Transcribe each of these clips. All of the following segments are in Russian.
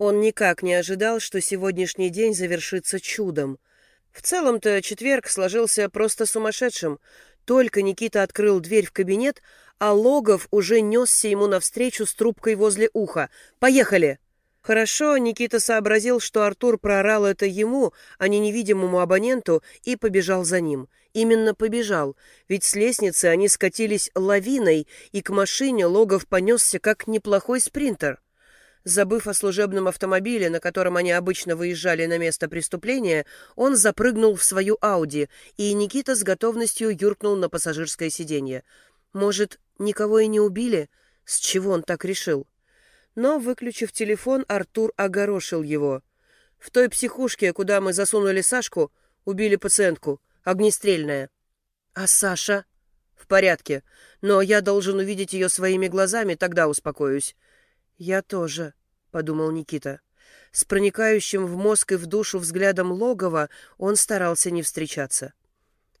Он никак не ожидал, что сегодняшний день завершится чудом. В целом-то четверг сложился просто сумасшедшим. Только Никита открыл дверь в кабинет, а Логов уже несся ему навстречу с трубкой возле уха. «Поехали!» Хорошо, Никита сообразил, что Артур проорал это ему, а не невидимому абоненту, и побежал за ним. Именно побежал, ведь с лестницы они скатились лавиной, и к машине Логов понесся как неплохой спринтер. Забыв о служебном автомобиле, на котором они обычно выезжали на место преступления, он запрыгнул в свою Ауди, и Никита с готовностью юркнул на пассажирское сиденье. Может, никого и не убили? С чего он так решил? Но, выключив телефон, Артур огорошил его. «В той психушке, куда мы засунули Сашку, убили пациентку. Огнестрельная». «А Саша?» «В порядке. Но я должен увидеть ее своими глазами, тогда успокоюсь. «Я тоже», — подумал Никита. С проникающим в мозг и в душу взглядом логова он старался не встречаться.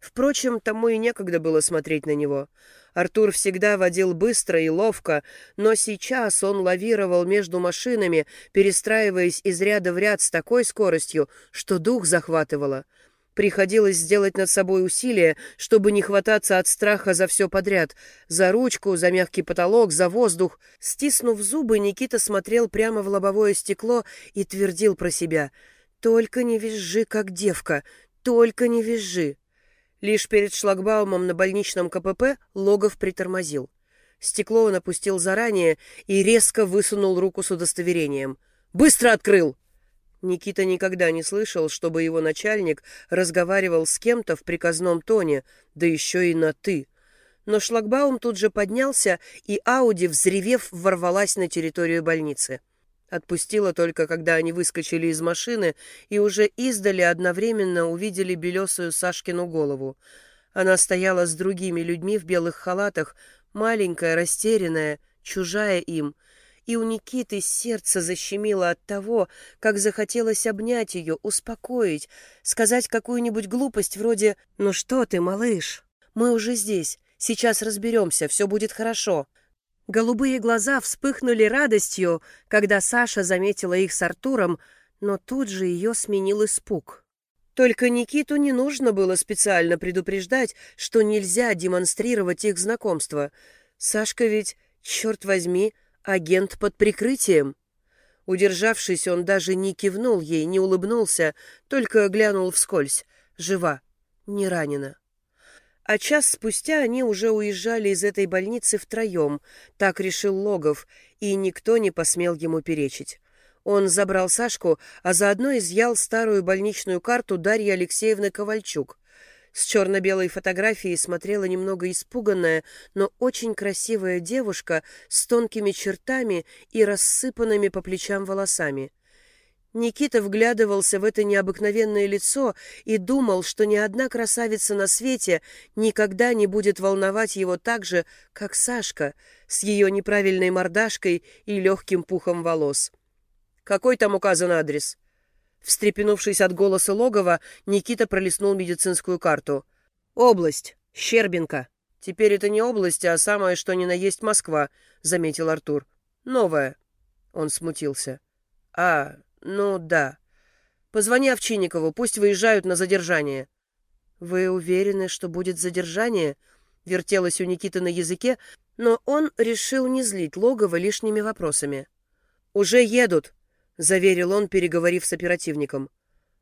Впрочем, тому и некогда было смотреть на него. Артур всегда водил быстро и ловко, но сейчас он лавировал между машинами, перестраиваясь из ряда в ряд с такой скоростью, что дух захватывало — Приходилось сделать над собой усилие, чтобы не хвататься от страха за все подряд. За ручку, за мягкий потолок, за воздух. Стиснув зубы, Никита смотрел прямо в лобовое стекло и твердил про себя. «Только не визжи, как девка! Только не визжи!» Лишь перед шлагбаумом на больничном КПП Логов притормозил. Стекло он опустил заранее и резко высунул руку с удостоверением. «Быстро открыл!» Никита никогда не слышал, чтобы его начальник разговаривал с кем-то в приказном тоне, да еще и на «ты». Но шлагбаум тут же поднялся, и Ауди, взревев, ворвалась на территорию больницы. Отпустила только, когда они выскочили из машины и уже издали одновременно увидели белесую Сашкину голову. Она стояла с другими людьми в белых халатах, маленькая, растерянная, чужая им — и у Никиты сердце защемило от того, как захотелось обнять ее, успокоить, сказать какую-нибудь глупость вроде «Ну что ты, малыш, мы уже здесь, сейчас разберемся, все будет хорошо». Голубые глаза вспыхнули радостью, когда Саша заметила их с Артуром, но тут же ее сменил испуг. Только Никиту не нужно было специально предупреждать, что нельзя демонстрировать их знакомство. Сашка ведь, черт возьми, Агент под прикрытием. Удержавшись, он даже не кивнул ей, не улыбнулся, только глянул вскользь. Жива, не ранена. А час спустя они уже уезжали из этой больницы втроем, так решил Логов, и никто не посмел ему перечить. Он забрал Сашку, а заодно изъял старую больничную карту Дарьи Алексеевны Ковальчук. С черно-белой фотографией смотрела немного испуганная, но очень красивая девушка с тонкими чертами и рассыпанными по плечам волосами. Никита вглядывался в это необыкновенное лицо и думал, что ни одна красавица на свете никогда не будет волновать его так же, как Сашка с ее неправильной мордашкой и легким пухом волос. «Какой там указан адрес?» Встрепенувшись от голоса логова, Никита пролистнул медицинскую карту. «Область. Щербинка. Теперь это не область, а самое что ни на есть Москва», — заметил Артур. «Новая». Он смутился. «А, ну да. Позвони Овчинникову, пусть выезжают на задержание». «Вы уверены, что будет задержание?» Вертелось у Никиты на языке, но он решил не злить логово лишними вопросами. «Уже едут», заверил он, переговорив с оперативником.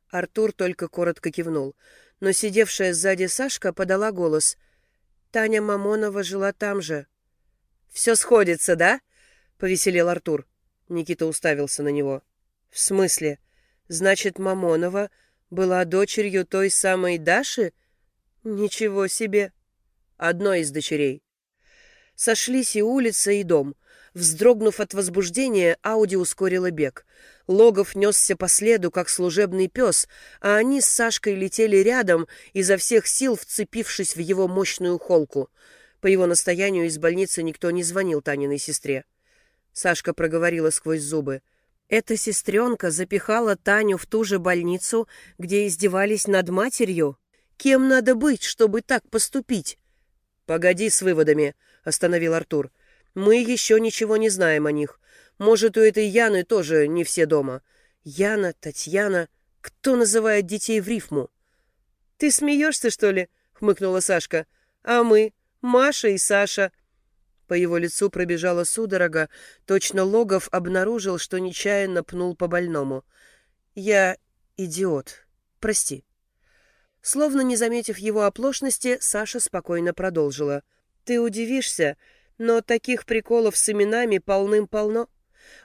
Артур только коротко кивнул, но сидевшая сзади Сашка подала голос. Таня Мамонова жила там же. «Все сходится, да?» — повеселел Артур. Никита уставился на него. «В смысле? Значит, Мамонова была дочерью той самой Даши? Ничего себе!» «Одной из дочерей». Сошлись и улица, и дом. Вздрогнув от возбуждения, Ауди ускорила бег. Логов несся по следу, как служебный пес, а они с Сашкой летели рядом, изо всех сил вцепившись в его мощную холку. По его настоянию из больницы никто не звонил Таниной сестре. Сашка проговорила сквозь зубы. Эта сестренка запихала Таню в ту же больницу, где издевались над матерью? Кем надо быть, чтобы так поступить? «Погоди с выводами», — остановил Артур. Мы еще ничего не знаем о них. Может, у этой Яны тоже не все дома. Яна, Татьяна. Кто называет детей в рифму? «Ты смеешься, что ли?» — хмыкнула Сашка. «А мы? Маша и Саша». По его лицу пробежала судорога. Точно Логов обнаружил, что нечаянно пнул по больному. «Я идиот. Прости». Словно не заметив его оплошности, Саша спокойно продолжила. «Ты удивишься, но таких приколов с именами полным-полно.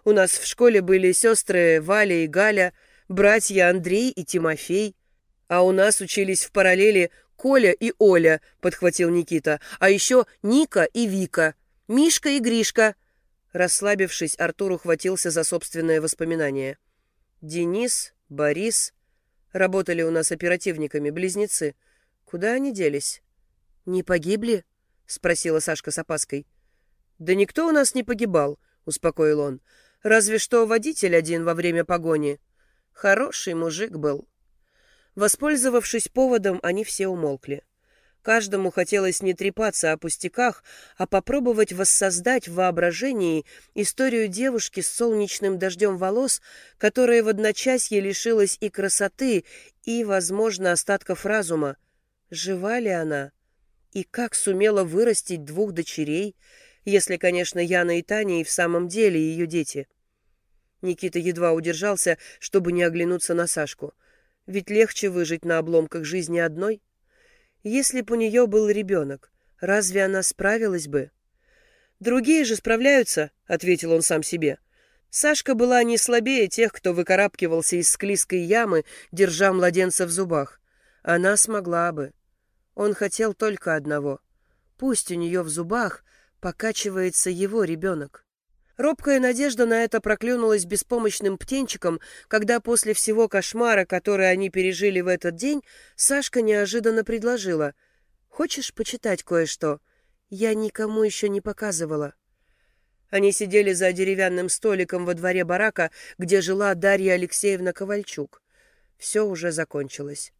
У нас в школе были сестры Валя и Галя, братья Андрей и Тимофей. А у нас учились в параллели Коля и Оля, подхватил Никита. А еще Ника и Вика, Мишка и Гришка. Расслабившись, Артур ухватился за собственное воспоминание. Денис, Борис. Работали у нас оперативниками, близнецы. Куда они делись? Не погибли? Спросила Сашка с опаской. Да никто у нас не погибал, успокоил он. Разве что водитель один во время погони. Хороший мужик был. Воспользовавшись поводом, они все умолкли. Каждому хотелось не трепаться о пустяках, а попробовать воссоздать в воображении историю девушки с солнечным дождем волос, которая в одночасье лишилась и красоты, и, возможно, остатков разума. Жива ли она? И как сумела вырастить двух дочерей, если, конечно, Яна и Таня и в самом деле ее дети? Никита едва удержался, чтобы не оглянуться на Сашку. Ведь легче выжить на обломках жизни одной. Если бы у нее был ребенок, разве она справилась бы? «Другие же справляются», — ответил он сам себе. Сашка была не слабее тех, кто выкарабкивался из склизкой ямы, держа младенца в зубах. Она смогла бы. Он хотел только одного. Пусть у нее в зубах покачивается его ребенок. Робкая надежда на это проклюнулась беспомощным птенчиком, когда после всего кошмара, который они пережили в этот день, Сашка неожиданно предложила. «Хочешь почитать кое-что? Я никому еще не показывала». Они сидели за деревянным столиком во дворе барака, где жила Дарья Алексеевна Ковальчук. Все уже закончилось.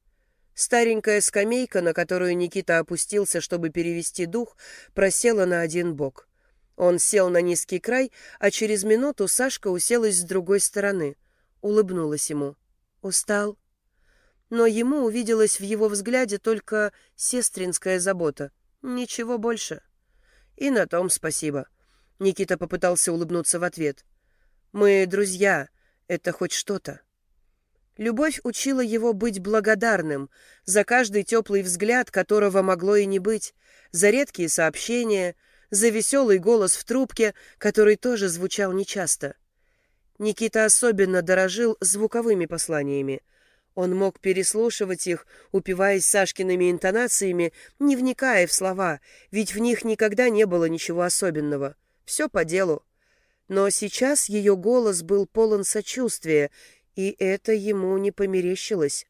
Старенькая скамейка, на которую Никита опустился, чтобы перевести дух, просела на один бок — он сел на низкий край, а через минуту Сашка уселась с другой стороны. Улыбнулась ему. «Устал?» Но ему увиделась в его взгляде только сестринская забота. Ничего больше. И на том спасибо. Никита попытался улыбнуться в ответ. «Мы друзья. Это хоть что-то». Любовь учила его быть благодарным за каждый теплый взгляд, которого могло и не быть, за редкие сообщения — за веселый голос в трубке, который тоже звучал нечасто. Никита особенно дорожил звуковыми посланиями. Он мог переслушивать их, упиваясь Сашкиными интонациями, не вникая в слова, ведь в них никогда не было ничего особенного. Все по делу. Но сейчас ее голос был полон сочувствия, и это ему не померещилось.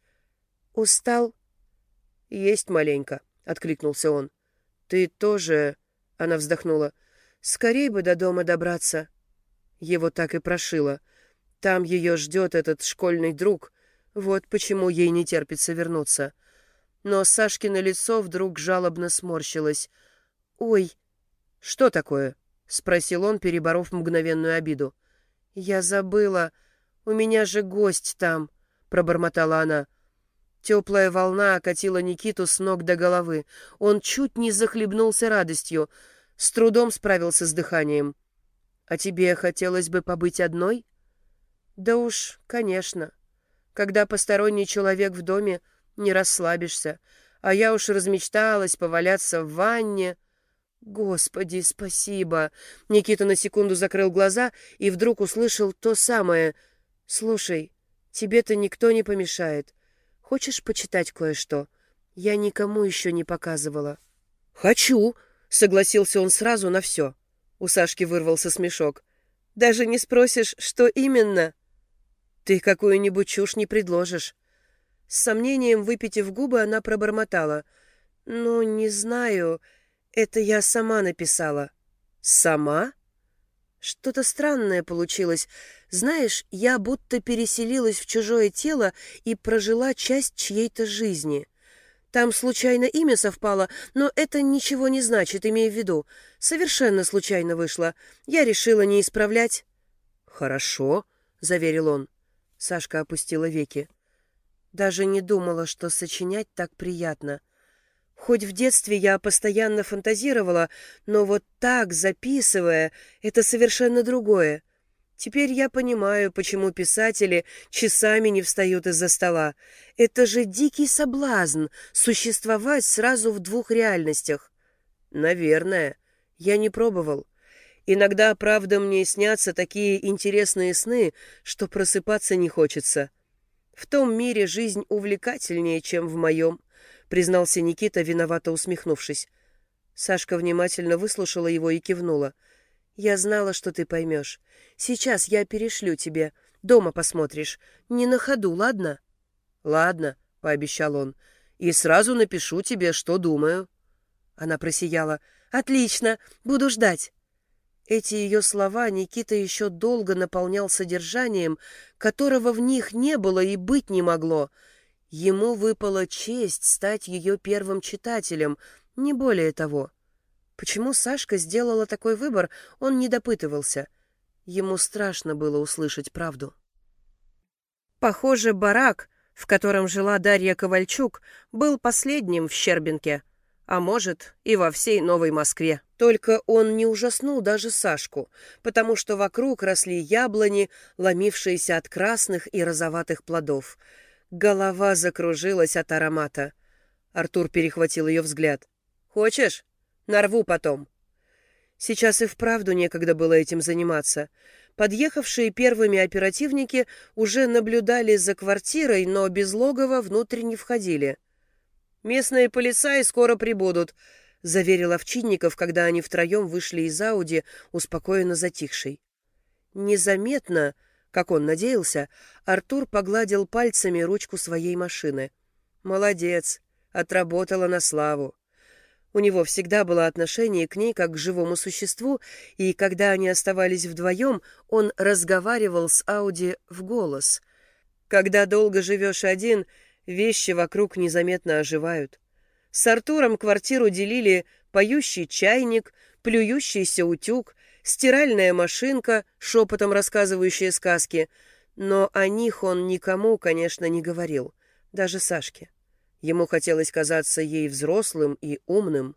«Устал?» «Есть маленько», — откликнулся он. «Ты тоже...» Она вздохнула. «Скорей бы до дома добраться». Его так и прошило. Там ее ждет этот школьный друг. Вот почему ей не терпится вернуться. Но Сашкино лицо вдруг жалобно сморщилось. «Ой!» «Что такое?» — спросил он, переборов мгновенную обиду. «Я забыла. У меня же гость там», — пробормотала она. Теплая волна окатила Никиту с ног до головы. Он чуть не захлебнулся радостью. С трудом справился с дыханием. «А тебе хотелось бы побыть одной?» «Да уж, конечно. Когда посторонний человек в доме, не расслабишься. А я уж размечталась поваляться в ванне». «Господи, спасибо!» Никита на секунду закрыл глаза и вдруг услышал то самое. «Слушай, тебе-то никто не помешает. Хочешь почитать кое-что? Я никому еще не показывала». «Хочу!» — согласился он сразу на все. У Сашки вырвался смешок. «Даже не спросишь, что именно?» «Ты какую-нибудь чушь не предложишь». С сомнением, выпитив губы, она пробормотала. «Ну, не знаю. Это я сама написала». «Сама?» Что-то странное получилось. Знаешь, я будто переселилась в чужое тело и прожила часть чьей-то жизни. Там случайно имя совпало, но это ничего не значит, имея в виду. Совершенно случайно вышло. Я решила не исправлять. «Хорошо», — заверил он. Сашка опустила веки. Даже не думала, что сочинять так приятно. Хоть в детстве я постоянно фантазировала, но вот так, записывая, это совершенно другое. Теперь я понимаю, почему писатели часами не встают из-за стола. Это же дикий соблазн существовать сразу в двух реальностях. Наверное. Я не пробовал. Иногда, правда, мне снятся такие интересные сны, что просыпаться не хочется. В том мире жизнь увлекательнее, чем в моем, признался Никита, виновато усмехнувшись. Сашка внимательно выслушала его и кивнула. «Я знала, что ты поймешь. Сейчас я перешлю тебе. Дома посмотришь. Не на ходу, ладно?» «Ладно», — пообещал он. «И сразу напишу тебе, что думаю». Она просияла. «Отлично! Буду ждать!» Эти ее слова Никита еще долго наполнял содержанием, которого в них не было и быть не могло. Ему выпала честь стать ее первым читателем, не более того. Почему Сашка сделала такой выбор, он не допытывался. Ему страшно было услышать правду. Похоже, барак, в котором жила Дарья Ковальчук, был последним в Щербинке — а может, и во всей Новой Москве. Только он не ужаснул даже Сашку, потому что вокруг росли яблони, ломившиеся от красных и розоватых плодов. Голова закружилась от аромата. Артур перехватил ее взгляд. «Хочешь? Нарву потом». Сейчас и вправду некогда было этим заниматься. Подъехавшие первыми оперативники уже наблюдали за квартирой, но без логова внутрь не входили. «Местные полицаи скоро прибудут», — заверил Овчинников, когда они втроем вышли из Ауди, успокоенно затихшей. Незаметно, как он надеялся, Артур погладил пальцами ручку своей машины. «Молодец, отработала на славу». У него всегда было отношение к ней как к живому существу, и когда они оставались вдвоем, он разговаривал с Ауди в голос. «Когда долго живешь один, Вещи вокруг незаметно оживают. С Артуром квартиру делили поющий чайник, плюющийся утюг, стиральная машинка, шепотом рассказывающая сказки. Но о них он никому, конечно, не говорил, даже Сашке. Ему хотелось казаться ей взрослым и умным.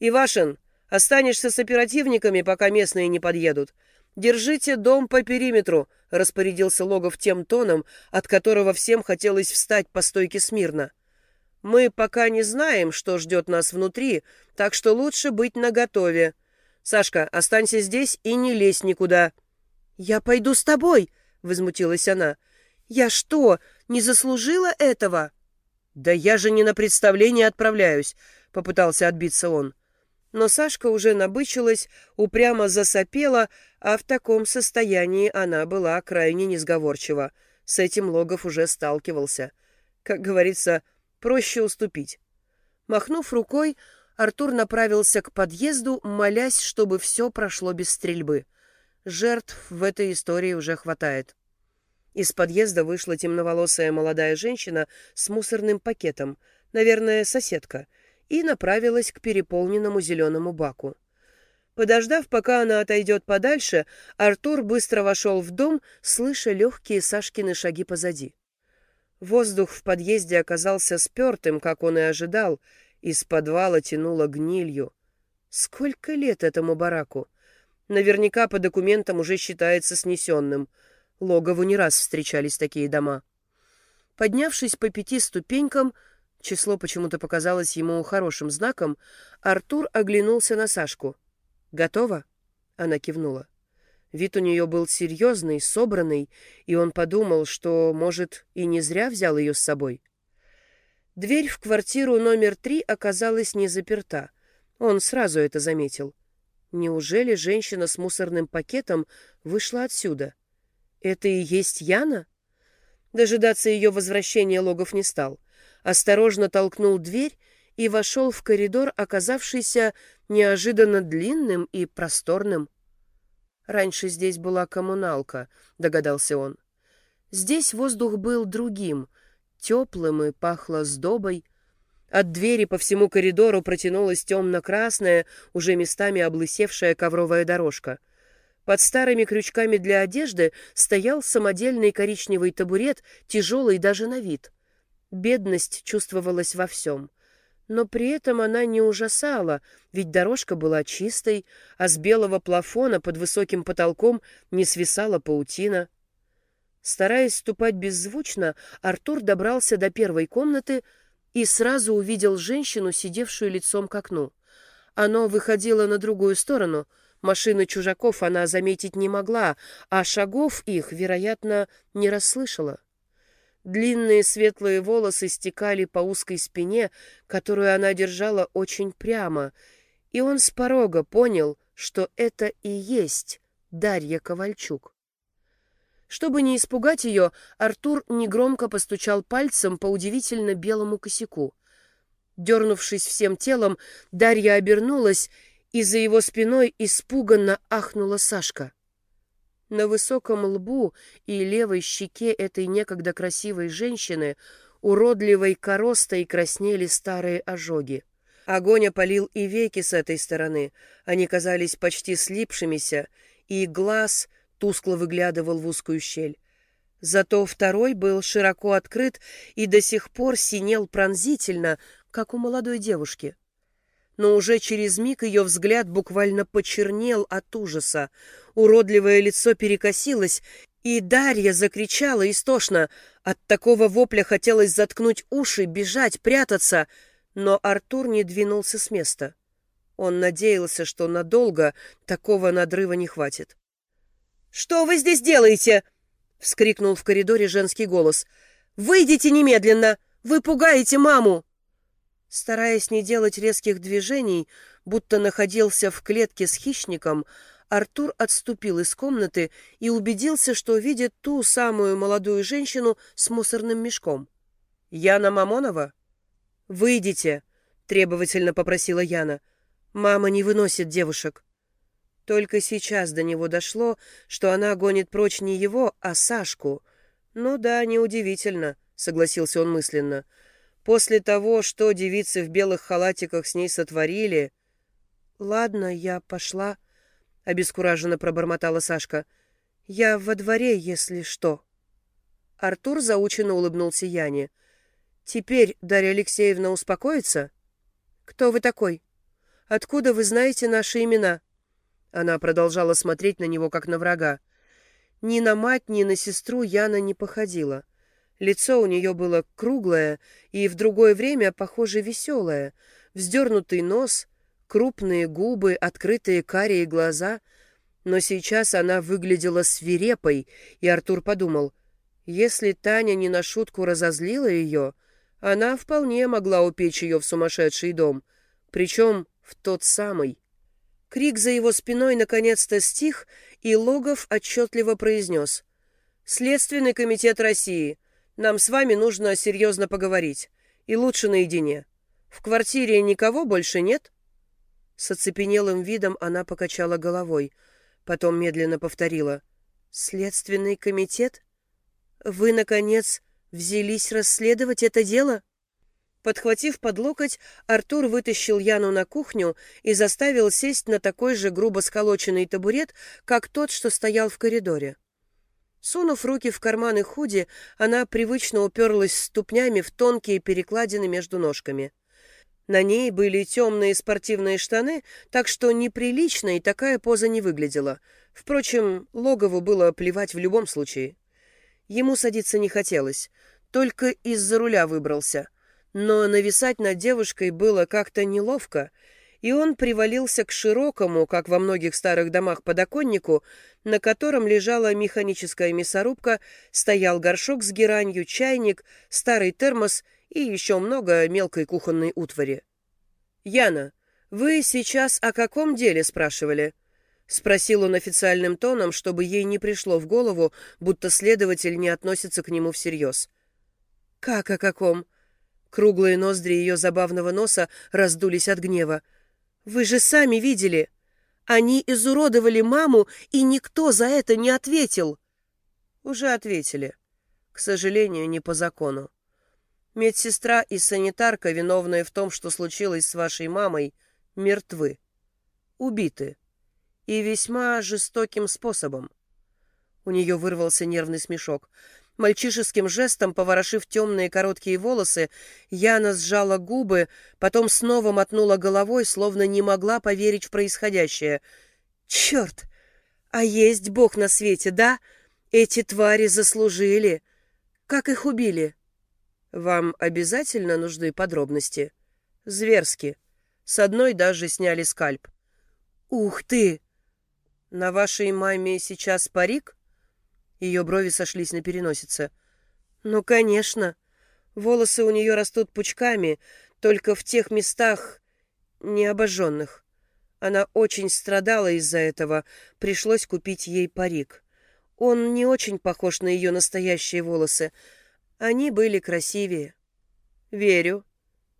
«Ивашин, останешься с оперативниками, пока местные не подъедут. «Держите дом по периметру», — распорядился Логов тем тоном, от которого всем хотелось встать по стойке смирно. «Мы пока не знаем, что ждет нас внутри, так что лучше быть наготове. Сашка, останься здесь и не лезь никуда». «Я пойду с тобой», — возмутилась она. «Я что, не заслужила этого?» «Да я же не на представление отправляюсь», — попытался отбиться он. Но Сашка уже набычилась, упрямо засопела, а в таком состоянии она была крайне несговорчива. С этим Логов уже сталкивался. Как говорится, проще уступить. Махнув рукой, Артур направился к подъезду, молясь, чтобы все прошло без стрельбы. Жертв в этой истории уже хватает. Из подъезда вышла темноволосая молодая женщина с мусорным пакетом, наверное, соседка, и направилась к переполненному зеленому баку. Подождав, пока она отойдет подальше, Артур быстро вошел в дом, слыша легкие Сашкины шаги позади. Воздух в подъезде оказался спертым, как он и ожидал, из подвала тянуло гнилью. Сколько лет этому бараку? Наверняка по документам уже считается снесенным. Логову не раз встречались такие дома. Поднявшись по пяти ступенькам, число почему-то показалось ему хорошим знаком, Артур оглянулся на Сашку — «Готово?» — она кивнула. Вид у нее был серьезный, собранный, и он подумал, что, может, и не зря взял ее с собой. Дверь в квартиру номер три оказалась не заперта. Он сразу это заметил. Неужели женщина с мусорным пакетом вышла отсюда? Это и есть Яна? Дожидаться ее возвращения Логов не стал. Осторожно толкнул дверь и вошел в коридор, оказавшийся неожиданно длинным и просторным. «Раньше здесь была коммуналка», — догадался он. Здесь воздух был другим, теплым и пахло сдобой. От двери по всему коридору протянулась темно-красная, уже местами облысевшая ковровая дорожка. Под старыми крючками для одежды стоял самодельный коричневый табурет, тяжелый даже на вид. Бедность чувствовалась во всем. Но при этом она не ужасала, ведь дорожка была чистой, а с белого плафона под высоким потолком не свисала паутина. Стараясь ступать беззвучно, Артур добрался до первой комнаты и сразу увидел женщину, сидевшую лицом к окну. Оно выходило на другую сторону. Машины чужаков она заметить не могла, а шагов их, вероятно, не расслышала. Длинные светлые волосы стекали по узкой спине, которую она держала очень прямо, и он с порога понял, что это и есть Дарья Ковальчук. Чтобы не испугать ее, Артур негромко постучал пальцем по удивительно белому косяку. Дернувшись всем телом, Дарья обернулась, и за его спиной испуганно ахнула Сашка. На высоком лбу и левой щеке этой некогда красивой женщины уродливой коростой краснели старые ожоги. Огонь опалил и веки с этой стороны. Они казались почти слипшимися, и глаз тускло выглядывал в узкую щель. Зато второй был широко открыт и до сих пор синел пронзительно, как у молодой девушки но уже через миг ее взгляд буквально почернел от ужаса. Уродливое лицо перекосилось, и Дарья закричала истошно. От такого вопля хотелось заткнуть уши, бежать, прятаться, но Артур не двинулся с места. Он надеялся, что надолго такого надрыва не хватит. «Что вы здесь делаете?» — вскрикнул в коридоре женский голос. «Выйдите немедленно! Вы пугаете маму!» Стараясь не делать резких движений, будто находился в клетке с хищником, Артур отступил из комнаты и убедился, что видит ту самую молодую женщину с мусорным мешком. «Яна Мамонова?» «Выйдите», — требовательно попросила Яна. «Мама не выносит девушек». Только сейчас до него дошло, что она гонит прочь не его, а Сашку. «Ну да, неудивительно», — согласился он мысленно. После того, что девицы в белых халатиках с ней сотворили... — Ладно, я пошла, — обескураженно пробормотала Сашка. — Я во дворе, если что. Артур заученно улыбнулся Яне. — Теперь Дарья Алексеевна успокоится? — Кто вы такой? Откуда вы знаете наши имена? Она продолжала смотреть на него, как на врага. Ни на мать, ни на сестру Яна не походила. — Лицо у нее было круглое и в другое время, похоже, веселое. Вздернутый нос, крупные губы, открытые карие глаза. Но сейчас она выглядела свирепой, и Артур подумал, если Таня не на шутку разозлила ее, она вполне могла упечь ее в сумасшедший дом, причем в тот самый. Крик за его спиной наконец-то стих, и Логов отчетливо произнес «Следственный комитет России». Нам с вами нужно серьезно поговорить. И лучше наедине. В квартире никого больше нет?» С оцепенелым видом она покачала головой. Потом медленно повторила. «Следственный комитет? Вы, наконец, взялись расследовать это дело?» Подхватив под локоть, Артур вытащил Яну на кухню и заставил сесть на такой же грубо сколоченный табурет, как тот, что стоял в коридоре. Сунув руки в карманы худи, она привычно уперлась ступнями в тонкие перекладины между ножками. На ней были темные спортивные штаны, так что неприлично и такая поза не выглядела. Впрочем, Логову было плевать в любом случае. Ему садиться не хотелось, только из-за руля выбрался. Но нависать над девушкой было как-то неловко — и он привалился к широкому, как во многих старых домах, подоконнику, на котором лежала механическая мясорубка, стоял горшок с геранью, чайник, старый термос и еще много мелкой кухонной утвари. «Яна, вы сейчас о каком деле спрашивали?» — спросил он официальным тоном, чтобы ей не пришло в голову, будто следователь не относится к нему всерьез. «Как о каком?» Круглые ноздри ее забавного носа раздулись от гнева. Вы же сами видели. Они изуродовали маму, и никто за это не ответил. Уже ответили. К сожалению, не по закону. Медсестра и санитарка, виновные в том, что случилось с вашей мамой, мертвы. Убиты. И весьма жестоким способом. У нее вырвался нервный смешок. Мальчишеским жестом, поворошив темные короткие волосы, Яна сжала губы, потом снова мотнула головой, словно не могла поверить в происходящее. «Черт! А есть Бог на свете, да? Эти твари заслужили. Как их убили?» «Вам обязательно нужны подробности?» «Зверски. С одной даже сняли скальп». «Ух ты!» «На вашей маме сейчас парик?» Ее брови сошлись на переносице. «Ну, конечно. Волосы у нее растут пучками, только в тех местах необожженных. Она очень страдала из-за этого, пришлось купить ей парик. Он не очень похож на ее настоящие волосы. Они были красивее. Верю.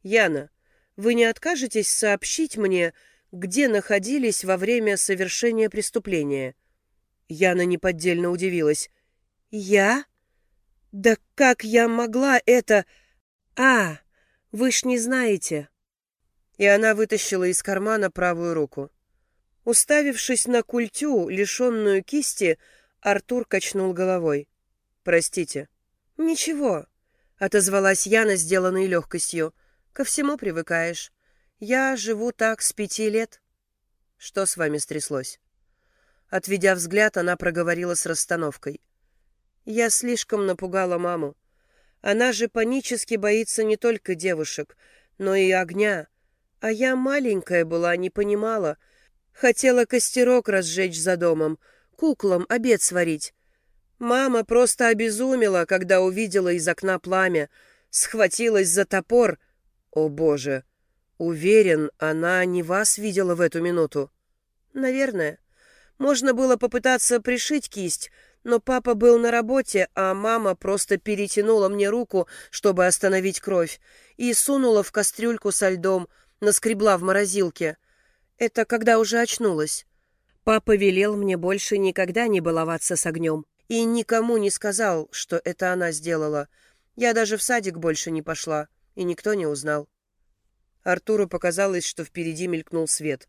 Яна, вы не откажетесь сообщить мне, где находились во время совершения преступления?» Яна неподдельно удивилась. «Я? Да как я могла это... А, вы ж не знаете!» И она вытащила из кармана правую руку. Уставившись на культю, лишенную кисти, Артур качнул головой. «Простите». «Ничего», — отозвалась Яна, сделанной легкостью. «Ко всему привыкаешь. Я живу так с пяти лет». «Что с вами стряслось?» Отведя взгляд, она проговорила с расстановкой. «Я слишком напугала маму. Она же панически боится не только девушек, но и огня. А я маленькая была, не понимала. Хотела костерок разжечь за домом, куклам обед сварить. Мама просто обезумела, когда увидела из окна пламя, схватилась за топор. О, Боже! Уверен, она не вас видела в эту минуту. Наверное. Можно было попытаться пришить кисть, но папа был на работе, а мама просто перетянула мне руку, чтобы остановить кровь, и сунула в кастрюльку со льдом, наскребла в морозилке. Это когда уже очнулась. Папа велел мне больше никогда не баловаться с огнем и никому не сказал, что это она сделала. Я даже в садик больше не пошла, и никто не узнал. Артуру показалось, что впереди мелькнул свет.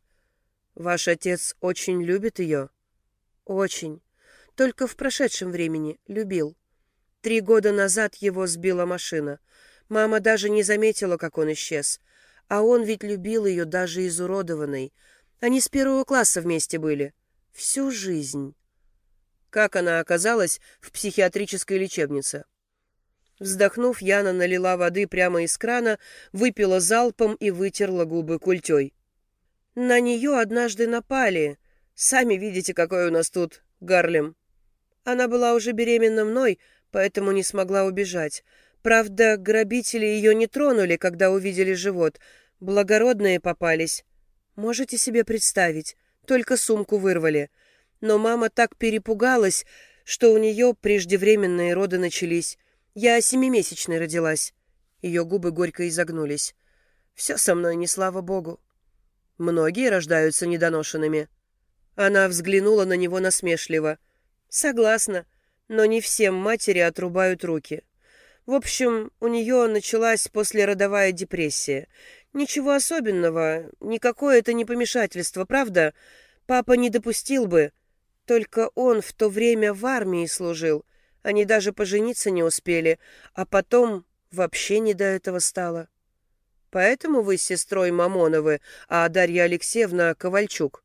Ваш отец очень любит ее? Очень. Только в прошедшем времени любил. Три года назад его сбила машина. Мама даже не заметила, как он исчез. А он ведь любил ее даже изуродованной. Они с первого класса вместе были. Всю жизнь. Как она оказалась в психиатрической лечебнице? Вздохнув, Яна налила воды прямо из крана, выпила залпом и вытерла губы культей. На нее однажды напали. Сами видите, какой у нас тут Гарлем. Она была уже беременна мной, поэтому не смогла убежать. Правда, грабители ее не тронули, когда увидели живот. Благородные попались. Можете себе представить? Только сумку вырвали. Но мама так перепугалась, что у нее преждевременные роды начались. Я семимесячной родилась. Ее губы горько изогнулись. Все со мной не слава богу. Многие рождаются недоношенными. Она взглянула на него насмешливо. Согласна, но не всем матери отрубают руки. В общем, у нее началась послеродовая депрессия. Ничего особенного, никакое это не помешательство, правда? Папа не допустил бы. Только он в то время в армии служил. Они даже пожениться не успели, а потом вообще не до этого стало. Поэтому вы с сестрой Мамоновы, а Дарья Алексеевна Ковальчук.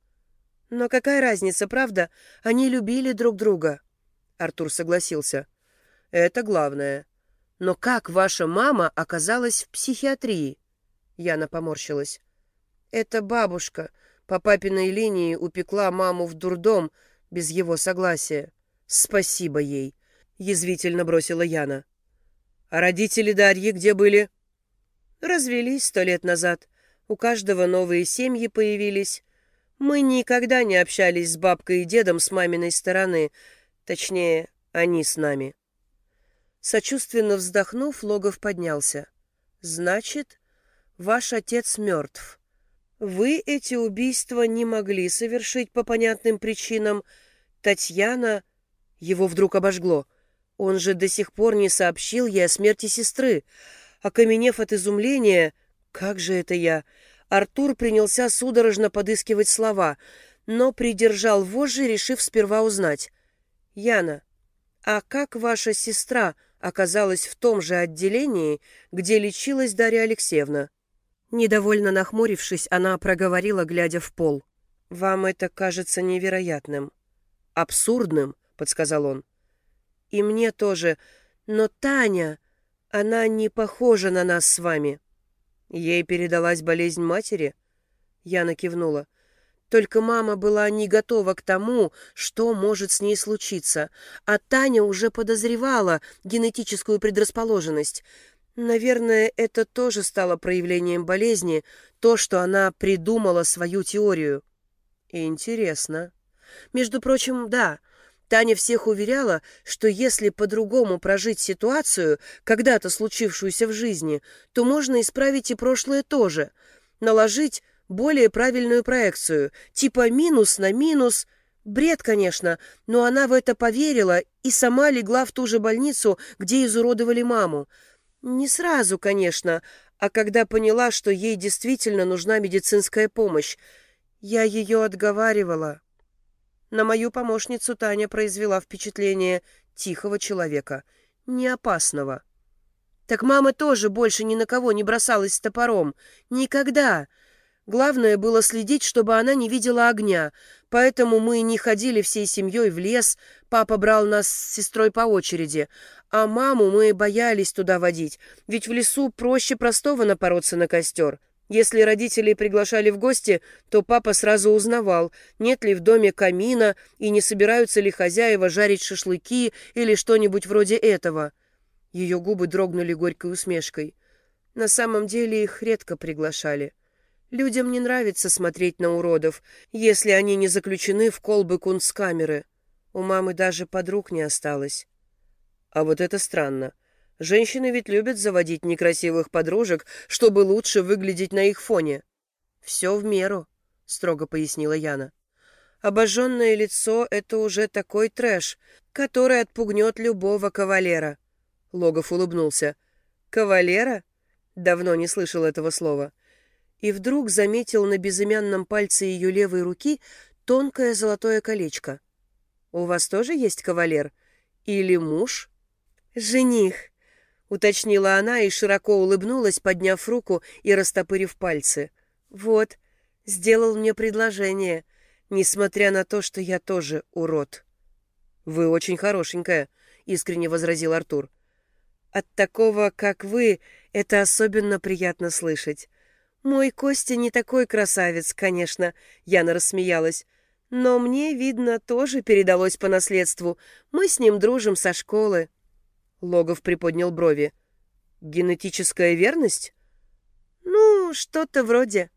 Но какая разница, правда? Они любили друг друга. Артур согласился. Это главное. Но как ваша мама оказалась в психиатрии? Яна поморщилась. Это бабушка по папиной линии упекла маму в дурдом без его согласия. Спасибо ей, язвительно бросила Яна. А родители Дарьи где были? Развелись сто лет назад. У каждого новые семьи появились. Мы никогда не общались с бабкой и дедом с маминой стороны. Точнее, они с нами. Сочувственно вздохнув, Логов поднялся. «Значит, ваш отец мертв. Вы эти убийства не могли совершить по понятным причинам. Татьяна...» Его вдруг обожгло. Он же до сих пор не сообщил ей о смерти сестры. Окаменев от изумления, как же это я, Артур принялся судорожно подыскивать слова. но придержал вожжи, решив сперва узнать. «Яна, а как ваша сестра оказалась в том же отделении, где лечилась Дарья Алексеевна?» Недовольно нахмурившись, она проговорила, глядя в пол. «Вам это кажется невероятным». «Абсурдным», — подсказал он. «И мне тоже. Но Таня, она не похожа на нас с вами». Ей передалась болезнь матери? Яна кивнула. Только мама была не готова к тому, что может с ней случиться, а Таня уже подозревала генетическую предрасположенность. Наверное, это тоже стало проявлением болезни, то, что она придумала свою теорию. Интересно. Между прочим, да, Таня всех уверяла, что если по-другому прожить ситуацию, когда-то случившуюся в жизни, то можно исправить и прошлое тоже, наложить более правильную проекцию, типа минус на минус. Бред, конечно, но она в это поверила и сама легла в ту же больницу, где изуродовали маму. Не сразу, конечно, а когда поняла, что ей действительно нужна медицинская помощь. Я ее отговаривала. На мою помощницу Таня произвела впечатление тихого человека, не опасного. Так мама тоже больше ни на кого не бросалась с топором. Никогда. Главное было следить, чтобы она не видела огня, поэтому мы не ходили всей семьей в лес, папа брал нас с сестрой по очереди, а маму мы боялись туда водить, ведь в лесу проще простого напороться на костер. Если родители приглашали в гости, то папа сразу узнавал, нет ли в доме камина и не собираются ли хозяева жарить шашлыки или что-нибудь вроде этого. Ее губы дрогнули горькой усмешкой. На самом деле их редко приглашали. Людям не нравится смотреть на уродов, если они не заключены в колбы кунсткамеры. У мамы даже подруг не осталось. А вот это странно. Женщины ведь любят заводить некрасивых подружек, чтобы лучше выглядеть на их фоне. «Все в меру», — строго пояснила Яна. «Обожженное лицо — это уже такой трэш, который отпугнет любого кавалера». Логов улыбнулся. «Кавалера?» Давно не слышал этого слова и вдруг заметил на безымянном пальце ее левой руки тонкое золотое колечко. «У вас тоже есть кавалер? Или муж?» «Жених», — уточнила она и широко улыбнулась, подняв руку и растопырив пальцы. «Вот, сделал мне предложение, несмотря на то, что я тоже урод». «Вы очень хорошенькая», — искренне возразил Артур. «От такого, как вы, это особенно приятно слышать. «Мой Костя не такой красавец, конечно», — Яна рассмеялась. «Но мне, видно, тоже передалось по наследству. Мы с ним дружим со школы». Логов приподнял брови. «Генетическая верность?» «Ну, что-то вроде».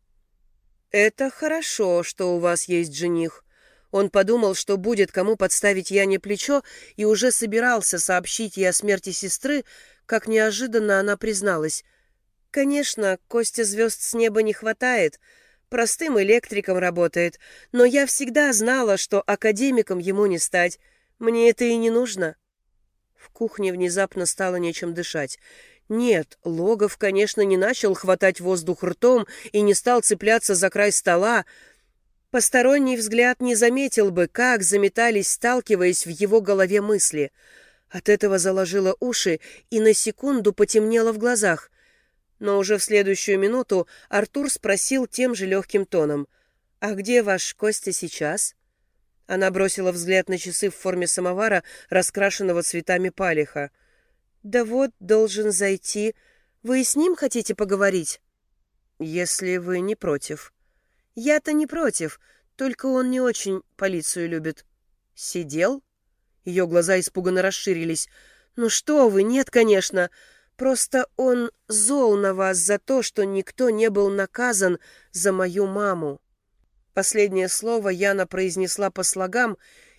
«Это хорошо, что у вас есть жених». Он подумал, что будет кому подставить Яне плечо, и уже собирался сообщить ей о смерти сестры, как неожиданно она призналась — Конечно, Костя звезд с неба не хватает, простым электриком работает, но я всегда знала, что академиком ему не стать. Мне это и не нужно. В кухне внезапно стало нечем дышать. Нет, Логов, конечно, не начал хватать воздух ртом и не стал цепляться за край стола. Посторонний взгляд не заметил бы, как заметались, сталкиваясь в его голове мысли. От этого заложило уши и на секунду потемнело в глазах. Но уже в следующую минуту Артур спросил тем же легким тоном. «А где ваш Костя сейчас?» Она бросила взгляд на часы в форме самовара, раскрашенного цветами палиха. «Да вот, должен зайти. Вы с ним хотите поговорить?» «Если вы не против». «Я-то не против, только он не очень полицию любит». «Сидел?» Ее глаза испуганно расширились. «Ну что вы, нет, конечно. Просто он зол на вас за то, что никто не был наказан за мою маму. Последнее слово Яна произнесла по слогам,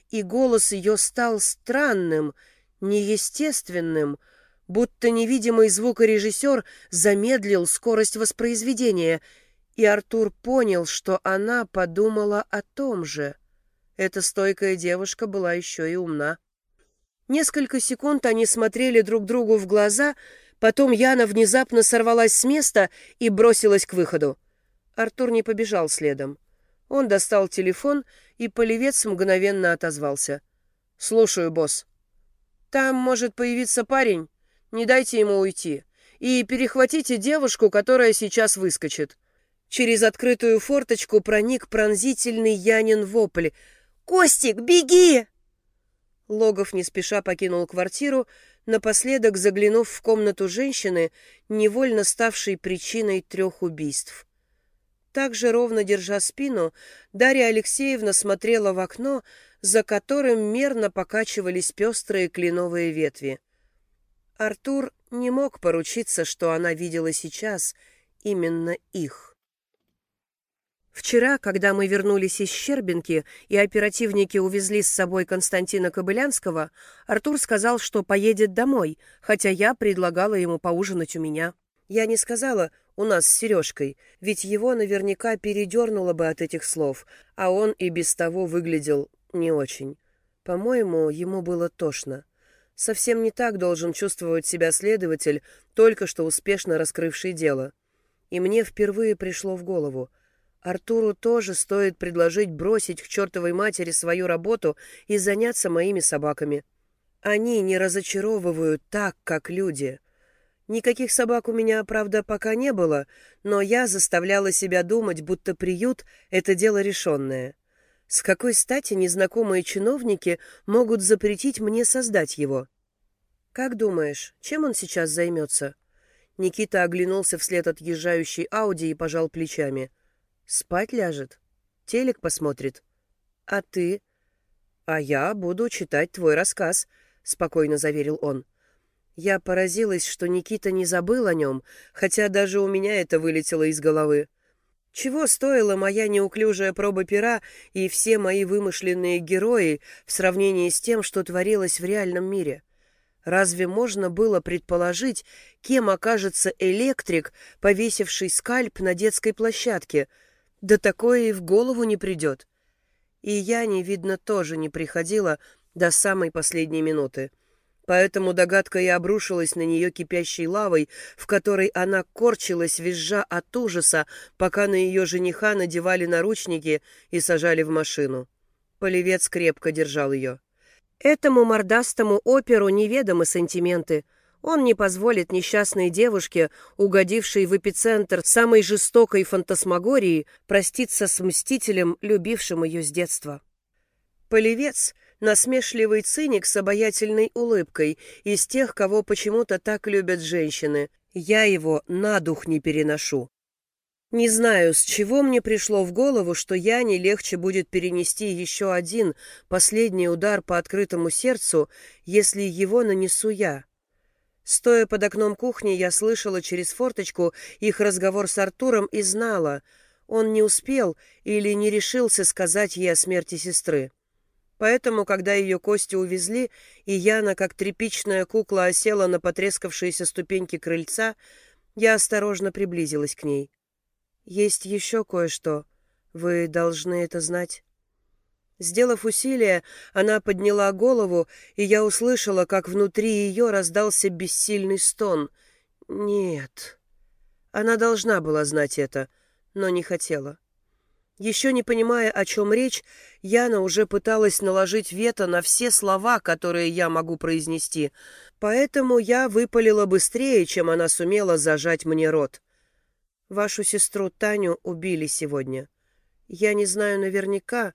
и голос ее стал странным, неестественным, будто невидимый звукорежиссер замедлил скорость воспроизведения, и Артур понял, что она подумала о том же. Эта стойкая девушка была еще и умна. Несколько секунд они смотрели друг другу в глаза — Потом Яна внезапно сорвалась с места и бросилась к выходу. Артур не побежал следом. Он достал телефон, и полевец мгновенно отозвался. «Слушаю, босс». «Там может появиться парень. Не дайте ему уйти. И перехватите девушку, которая сейчас выскочит». Через открытую форточку проник пронзительный Янин вопль. «Костик, беги!» Логов не спеша покинул квартиру, напоследок заглянув в комнату женщины, невольно ставшей причиной трех убийств. Так же ровно держа спину, Дарья Алексеевна смотрела в окно, за которым мерно покачивались пестрые кленовые ветви. Артур не мог поручиться, что она видела сейчас именно их. Вчера, когда мы вернулись из Щербинки и оперативники увезли с собой Константина Кобылянского, Артур сказал, что поедет домой, хотя я предлагала ему поужинать у меня. Я не сказала «у нас с Сережкой», ведь его наверняка передернуло бы от этих слов, а он и без того выглядел не очень. По-моему, ему было тошно. Совсем не так должен чувствовать себя следователь, только что успешно раскрывший дело. И мне впервые пришло в голову. Артуру тоже стоит предложить бросить к чертовой матери свою работу и заняться моими собаками. Они не разочаровывают так, как люди. Никаких собак у меня, правда, пока не было, но я заставляла себя думать, будто приют — это дело решенное. С какой стати незнакомые чиновники могут запретить мне создать его? Как думаешь, чем он сейчас займется? Никита оглянулся вслед отъезжающей Ауди и пожал плечами. Спать ляжет? Телек посмотрит? А ты? А я буду читать твой рассказ, спокойно заверил он. — я поразилась, что Никита не забыл о нем, хотя даже у меня это вылетело из головы. Чего стоила моя неуклюжая проба пера и все мои вымышленные герои в сравнении с тем, что творилось в реальном мире? Разве можно было предположить, кем окажется электрик, повесивший скальп на детской площадке? Да такое и в голову не придет. И я, не видно, тоже не приходила до самой последней минуты. Поэтому догадка и обрушилась на нее кипящей лавой, в которой она корчилась, визжа от ужаса, пока на ее жениха надевали наручники и сажали в машину. Полевец крепко держал ее. Этому мордастому оперу неведомы сантименты. Он не позволит несчастной девушке, угодившей в эпицентр самой жестокой фантасмагории, проститься с мстителем, любившим ее с детства. Полевец — насмешливый циник с обаятельной улыбкой, из тех, кого почему-то так любят женщины. Я его на дух не переношу. Не знаю, с чего мне пришло в голову, что я не легче будет перенести еще один, последний удар по открытому сердцу, если его нанесу я. Стоя под окном кухни, я слышала через форточку их разговор с Артуром и знала, он не успел или не решился сказать ей о смерти сестры. Поэтому, когда ее кости увезли, и Яна, как тряпичная кукла, осела на потрескавшиеся ступеньки крыльца, я осторожно приблизилась к ней. «Есть еще кое-что. Вы должны это знать». Сделав усилие, она подняла голову, и я услышала, как внутри ее раздался бессильный стон. «Нет». Она должна была знать это, но не хотела. Еще не понимая, о чем речь, Яна уже пыталась наложить вето на все слова, которые я могу произнести, поэтому я выпалила быстрее, чем она сумела зажать мне рот. Вашу сестру Таню убили сегодня. Я не знаю наверняка,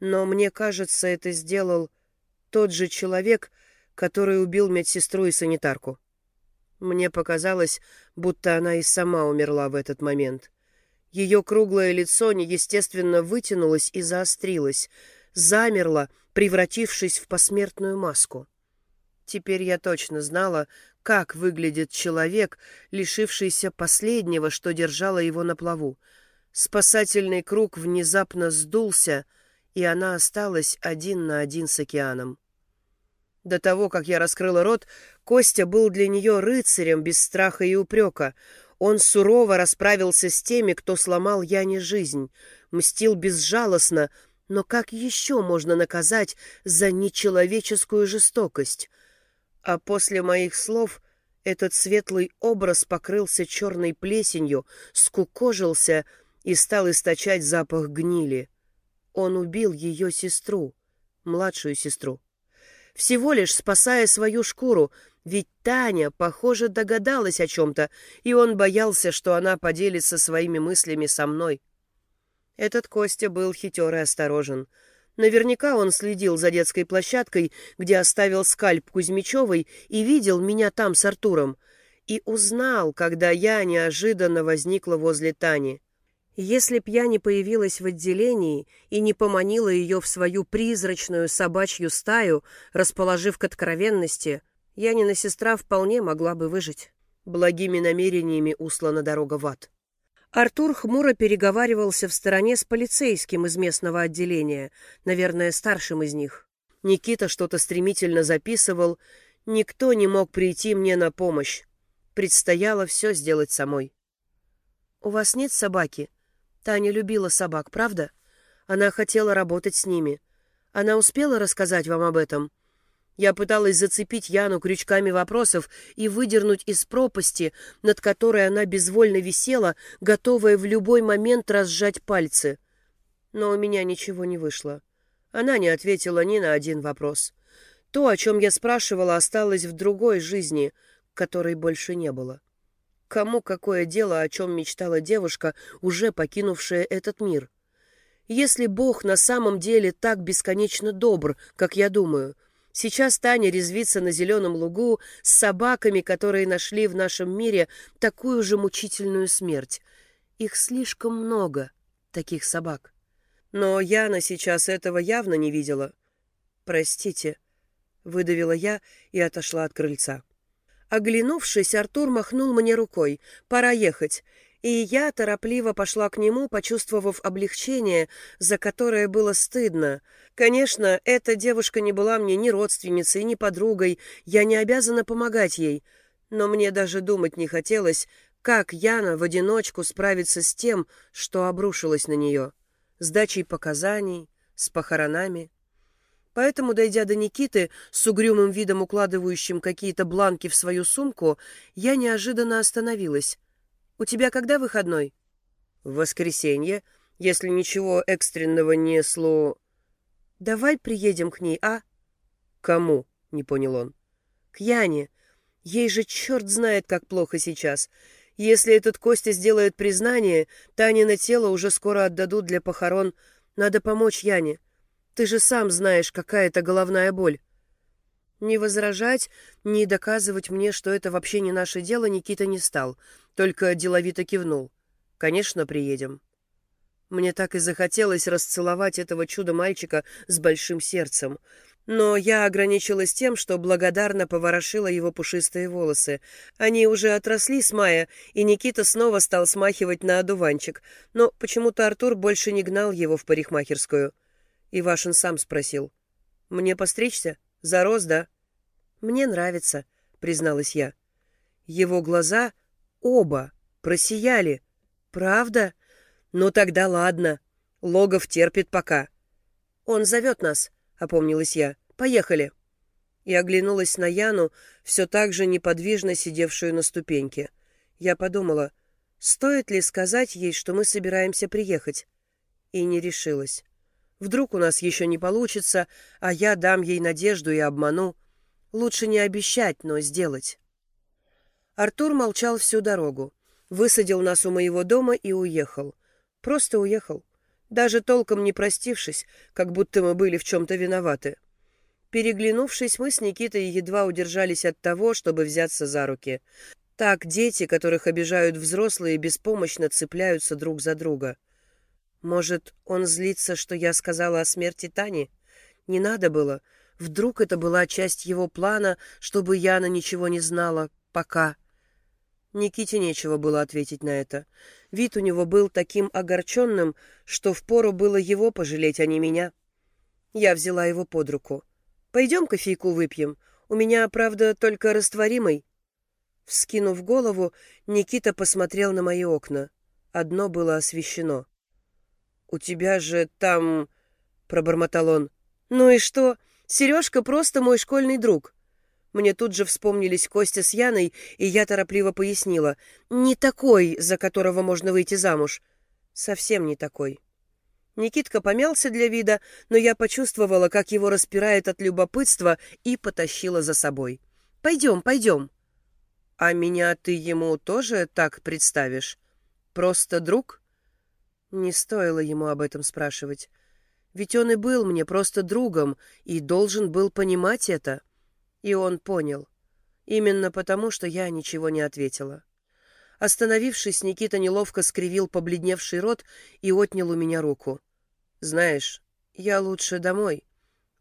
но мне кажется, это сделал тот же человек, который убил медсестру и санитарку. Мне показалось, будто она и сама умерла в этот момент. Ее круглое лицо неестественно вытянулось и заострилось, замерло, превратившись в посмертную маску. Теперь я точно знала, как выглядит человек, лишившийся последнего, что держало его на плаву. Спасательный круг внезапно сдулся, и она осталась один на один с океаном. До того, как я раскрыла рот, Костя был для нее рыцарем без страха и упрека. Он сурово расправился с теми, кто сломал Яне жизнь, мстил безжалостно, но как еще можно наказать за нечеловеческую жестокость? А после моих слов этот светлый образ покрылся черной плесенью, скукожился и стал источать запах гнили. Он убил ее сестру, младшую сестру. Всего лишь спасая свою шкуру, ведь Таня, похоже, догадалась о чем-то, и он боялся, что она поделится своими мыслями со мной. Этот Костя был хитер и осторожен. Наверняка он следил за детской площадкой, где оставил скальп Кузьмичевой и видел меня там с Артуром, и узнал, когда я неожиданно возникла возле Тани. Если б я не появилась в отделении и не поманила ее в свою призрачную собачью стаю, расположив к откровенности, Янина сестра вполне могла бы выжить. Благими намерениями услана дорога в ад. Артур хмуро переговаривался в стороне с полицейским из местного отделения, наверное, старшим из них. Никита что-то стремительно записывал. Никто не мог прийти мне на помощь. Предстояло все сделать самой. «У вас нет собаки?» Таня любила собак, правда? Она хотела работать с ними. Она успела рассказать вам об этом?» Я пыталась зацепить Яну крючками вопросов и выдернуть из пропасти, над которой она безвольно висела, готовая в любой момент разжать пальцы. Но у меня ничего не вышло. Она не ответила ни на один вопрос. То, о чем я спрашивала, осталось в другой жизни, которой больше не было. Кому какое дело, о чем мечтала девушка, уже покинувшая этот мир? Если Бог на самом деле так бесконечно добр, как я думаю — Сейчас Таня резвится на зеленом лугу с собаками, которые нашли в нашем мире такую же мучительную смерть. Их слишком много, таких собак. Но Яна сейчас этого явно не видела. «Простите», — выдавила я и отошла от крыльца. Оглянувшись, Артур махнул мне рукой. «Пора ехать и я торопливо пошла к нему, почувствовав облегчение, за которое было стыдно. Конечно, эта девушка не была мне ни родственницей, ни подругой, я не обязана помогать ей, но мне даже думать не хотелось, как Яна в одиночку справится с тем, что обрушилось на нее, с дачей показаний, с похоронами. Поэтому, дойдя до Никиты, с угрюмым видом укладывающим какие-то бланки в свою сумку, я неожиданно остановилась. У тебя когда выходной? В воскресенье, если ничего экстренного не сло... Давай приедем к ней, а? Кому? Не понял он. К Яне. Ей же черт знает, как плохо сейчас. Если этот Костя сделает признание, Танино тело уже скоро отдадут для похорон. Надо помочь Яне. Ты же сам знаешь, какая это головная боль. Не возражать, не доказывать мне, что это вообще не наше дело, Никита не стал, только деловито кивнул. «Конечно, приедем». Мне так и захотелось расцеловать этого чудо-мальчика с большим сердцем. Но я ограничилась тем, что благодарно поворошила его пушистые волосы. Они уже отросли с мая, и Никита снова стал смахивать на одуванчик. Но почему-то Артур больше не гнал его в парикмахерскую. Ивашин сам спросил. «Мне постричься?» Зарос, да? Мне нравится, призналась я. Его глаза оба просияли. Правда? Ну тогда ладно. Логов терпит пока. Он зовет нас, опомнилась я. Поехали. И оглянулась на Яну, все так же неподвижно сидевшую на ступеньке. Я подумала, стоит ли сказать ей, что мы собираемся приехать, и не решилась. Вдруг у нас еще не получится, а я дам ей надежду и обману. Лучше не обещать, но сделать. Артур молчал всю дорогу. Высадил нас у моего дома и уехал. Просто уехал. Даже толком не простившись, как будто мы были в чем-то виноваты. Переглянувшись, мы с Никитой едва удержались от того, чтобы взяться за руки. Так дети, которых обижают взрослые, беспомощно цепляются друг за друга. Может, он злится, что я сказала о смерти Тани? Не надо было. Вдруг это была часть его плана, чтобы Яна ничего не знала. Пока. Никите нечего было ответить на это. Вид у него был таким огорченным, что впору было его пожалеть, а не меня. Я взяла его под руку. «Пойдем кофейку выпьем. У меня, правда, только растворимый». Вскинув голову, Никита посмотрел на мои окна. Одно было освещено. «У тебя же там...» — пробормотал он. «Ну и что? Сережка просто мой школьный друг». Мне тут же вспомнились Костя с Яной, и я торопливо пояснила. «Не такой, за которого можно выйти замуж». Совсем не такой. Никитка помялся для вида, но я почувствовала, как его распирает от любопытства и потащила за собой. «Пойдем, пойдем». «А меня ты ему тоже так представишь? Просто друг?» Не стоило ему об этом спрашивать. Ведь он и был мне просто другом и должен был понимать это. И он понял. Именно потому, что я ничего не ответила. Остановившись, Никита неловко скривил побледневший рот и отнял у меня руку. «Знаешь, я лучше домой.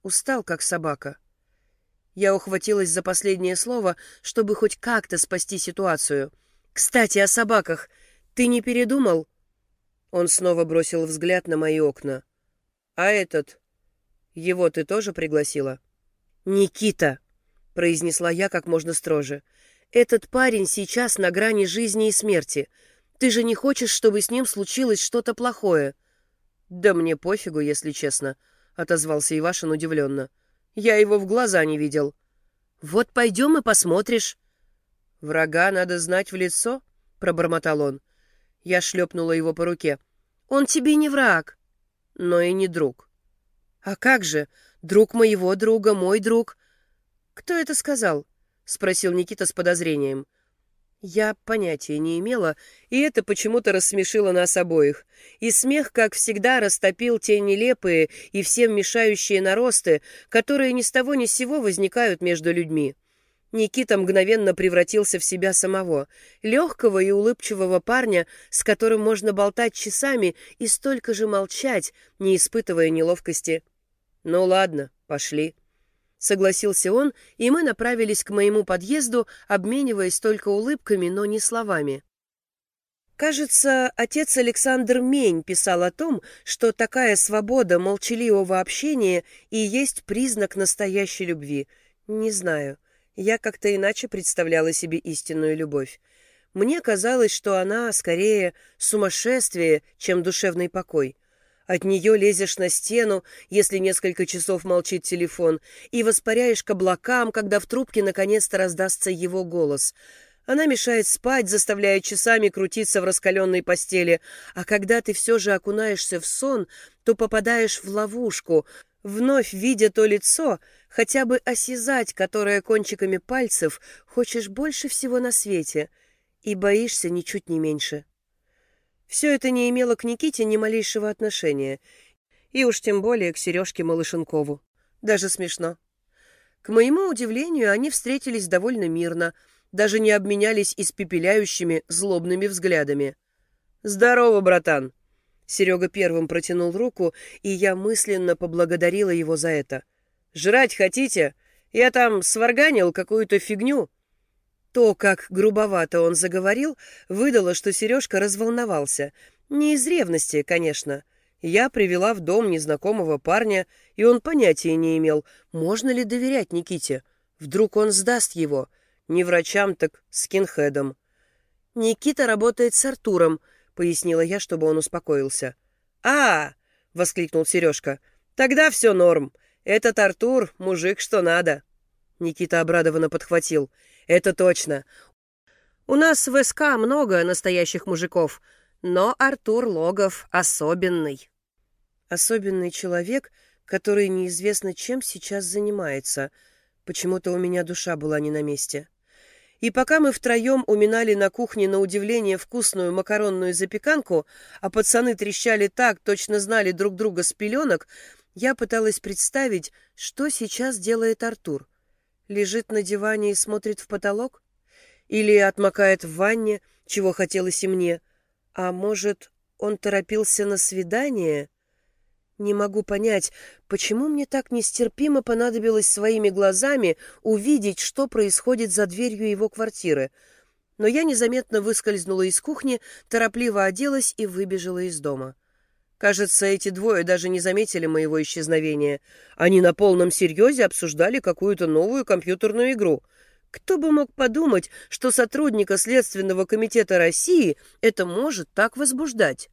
Устал, как собака». Я ухватилась за последнее слово, чтобы хоть как-то спасти ситуацию. «Кстати, о собаках. Ты не передумал?» Он снова бросил взгляд на мои окна. «А этот? Его ты тоже пригласила?» «Никита!» — произнесла я как можно строже. «Этот парень сейчас на грани жизни и смерти. Ты же не хочешь, чтобы с ним случилось что-то плохое?» «Да мне пофигу, если честно», — отозвался Ивашин удивленно. «Я его в глаза не видел». «Вот пойдем и посмотришь». «Врага надо знать в лицо», — пробормотал он. Я шлепнула его по руке. «Он тебе не враг, но и не друг». «А как же? Друг моего друга, мой друг». «Кто это сказал?» — спросил Никита с подозрением. Я понятия не имела, и это почему-то рассмешило нас обоих. И смех, как всегда, растопил те нелепые и всем мешающие наросты, которые ни с того ни с сего возникают между людьми. Никита мгновенно превратился в себя самого, легкого и улыбчивого парня, с которым можно болтать часами и столько же молчать, не испытывая неловкости. «Ну ладно, пошли», Согласился он, и мы направились к моему подъезду, обмениваясь только улыбками, но не словами. Кажется, отец Александр Мень писал о том, что такая свобода молчаливого общения и есть признак настоящей любви. Не знаю. Я как-то иначе представляла себе истинную любовь. Мне казалось, что она скорее сумасшествие, чем душевный покой. От нее лезешь на стену, если несколько часов молчит телефон, и воспаряешь к облакам, когда в трубке наконец-то раздастся его голос. Она мешает спать, заставляя часами крутиться в раскаленной постели, а когда ты все же окунаешься в сон, то попадаешь в ловушку, вновь видя то лицо, хотя бы осязать, которое кончиками пальцев хочешь больше всего на свете, и боишься ничуть не меньше. Все это не имело к Никите ни малейшего отношения, и уж тем более к Сережке Малышенкову. Даже смешно. К моему удивлению, они встретились довольно мирно, даже не обменялись испепеляющими, злобными взглядами. «Здорово, братан!» Серега первым протянул руку, и я мысленно поблагодарила его за это. «Жрать хотите? Я там сварганил какую-то фигню. То, как грубовато он заговорил, выдало, что Сережка разволновался. Не из ревности, конечно. Я привела в дом незнакомого парня, и он понятия не имел, можно ли доверять Никите. Вдруг он сдаст его. Не врачам, так скинхедом. «Никита работает с Артуром», — пояснила я, чтобы он успокоился. «А!» — воскликнул Сережка. «Тогда все норм. Этот Артур — мужик, что надо». Никита обрадованно подхватил. Это точно. У нас в СК много настоящих мужиков, но Артур Логов особенный. Особенный человек, который неизвестно чем сейчас занимается. Почему-то у меня душа была не на месте. И пока мы втроем уминали на кухне на удивление вкусную макаронную запеканку, а пацаны трещали так, точно знали друг друга с пеленок, я пыталась представить, что сейчас делает Артур лежит на диване и смотрит в потолок? Или отмокает в ванне, чего хотелось и мне? А может, он торопился на свидание? Не могу понять, почему мне так нестерпимо понадобилось своими глазами увидеть, что происходит за дверью его квартиры. Но я незаметно выскользнула из кухни, торопливо оделась и выбежала из дома. Кажется, эти двое даже не заметили моего исчезновения. Они на полном серьезе обсуждали какую-то новую компьютерную игру. Кто бы мог подумать, что сотрудника Следственного комитета России это может так возбуждать?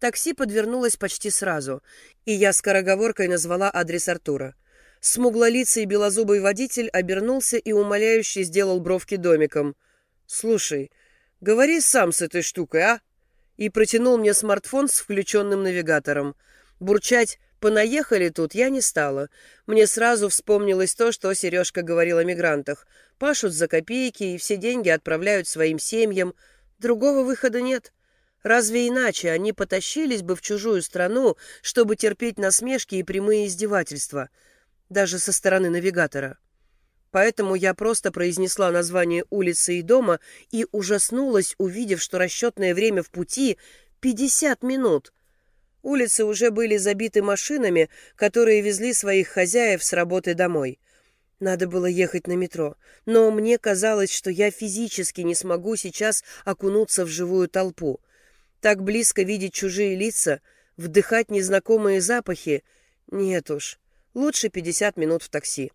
Такси подвернулось почти сразу, и я скороговоркой назвала адрес Артура. Смуглолицый белозубый водитель обернулся и умоляюще сделал бровки домиком. «Слушай, говори сам с этой штукой, а?» и протянул мне смартфон с включенным навигатором. Бурчать «понаехали тут» я не стала. Мне сразу вспомнилось то, что Сережка говорил о мигрантах. Пашут за копейки и все деньги отправляют своим семьям. Другого выхода нет. Разве иначе они потащились бы в чужую страну, чтобы терпеть насмешки и прямые издевательства, даже со стороны навигатора? Поэтому я просто произнесла название улицы и дома и ужаснулась, увидев, что расчетное время в пути — 50 минут. Улицы уже были забиты машинами, которые везли своих хозяев с работы домой. Надо было ехать на метро, но мне казалось, что я физически не смогу сейчас окунуться в живую толпу — так близко видеть чужие лица, вдыхать незнакомые запахи. Нет уж, лучше 50 минут в такси.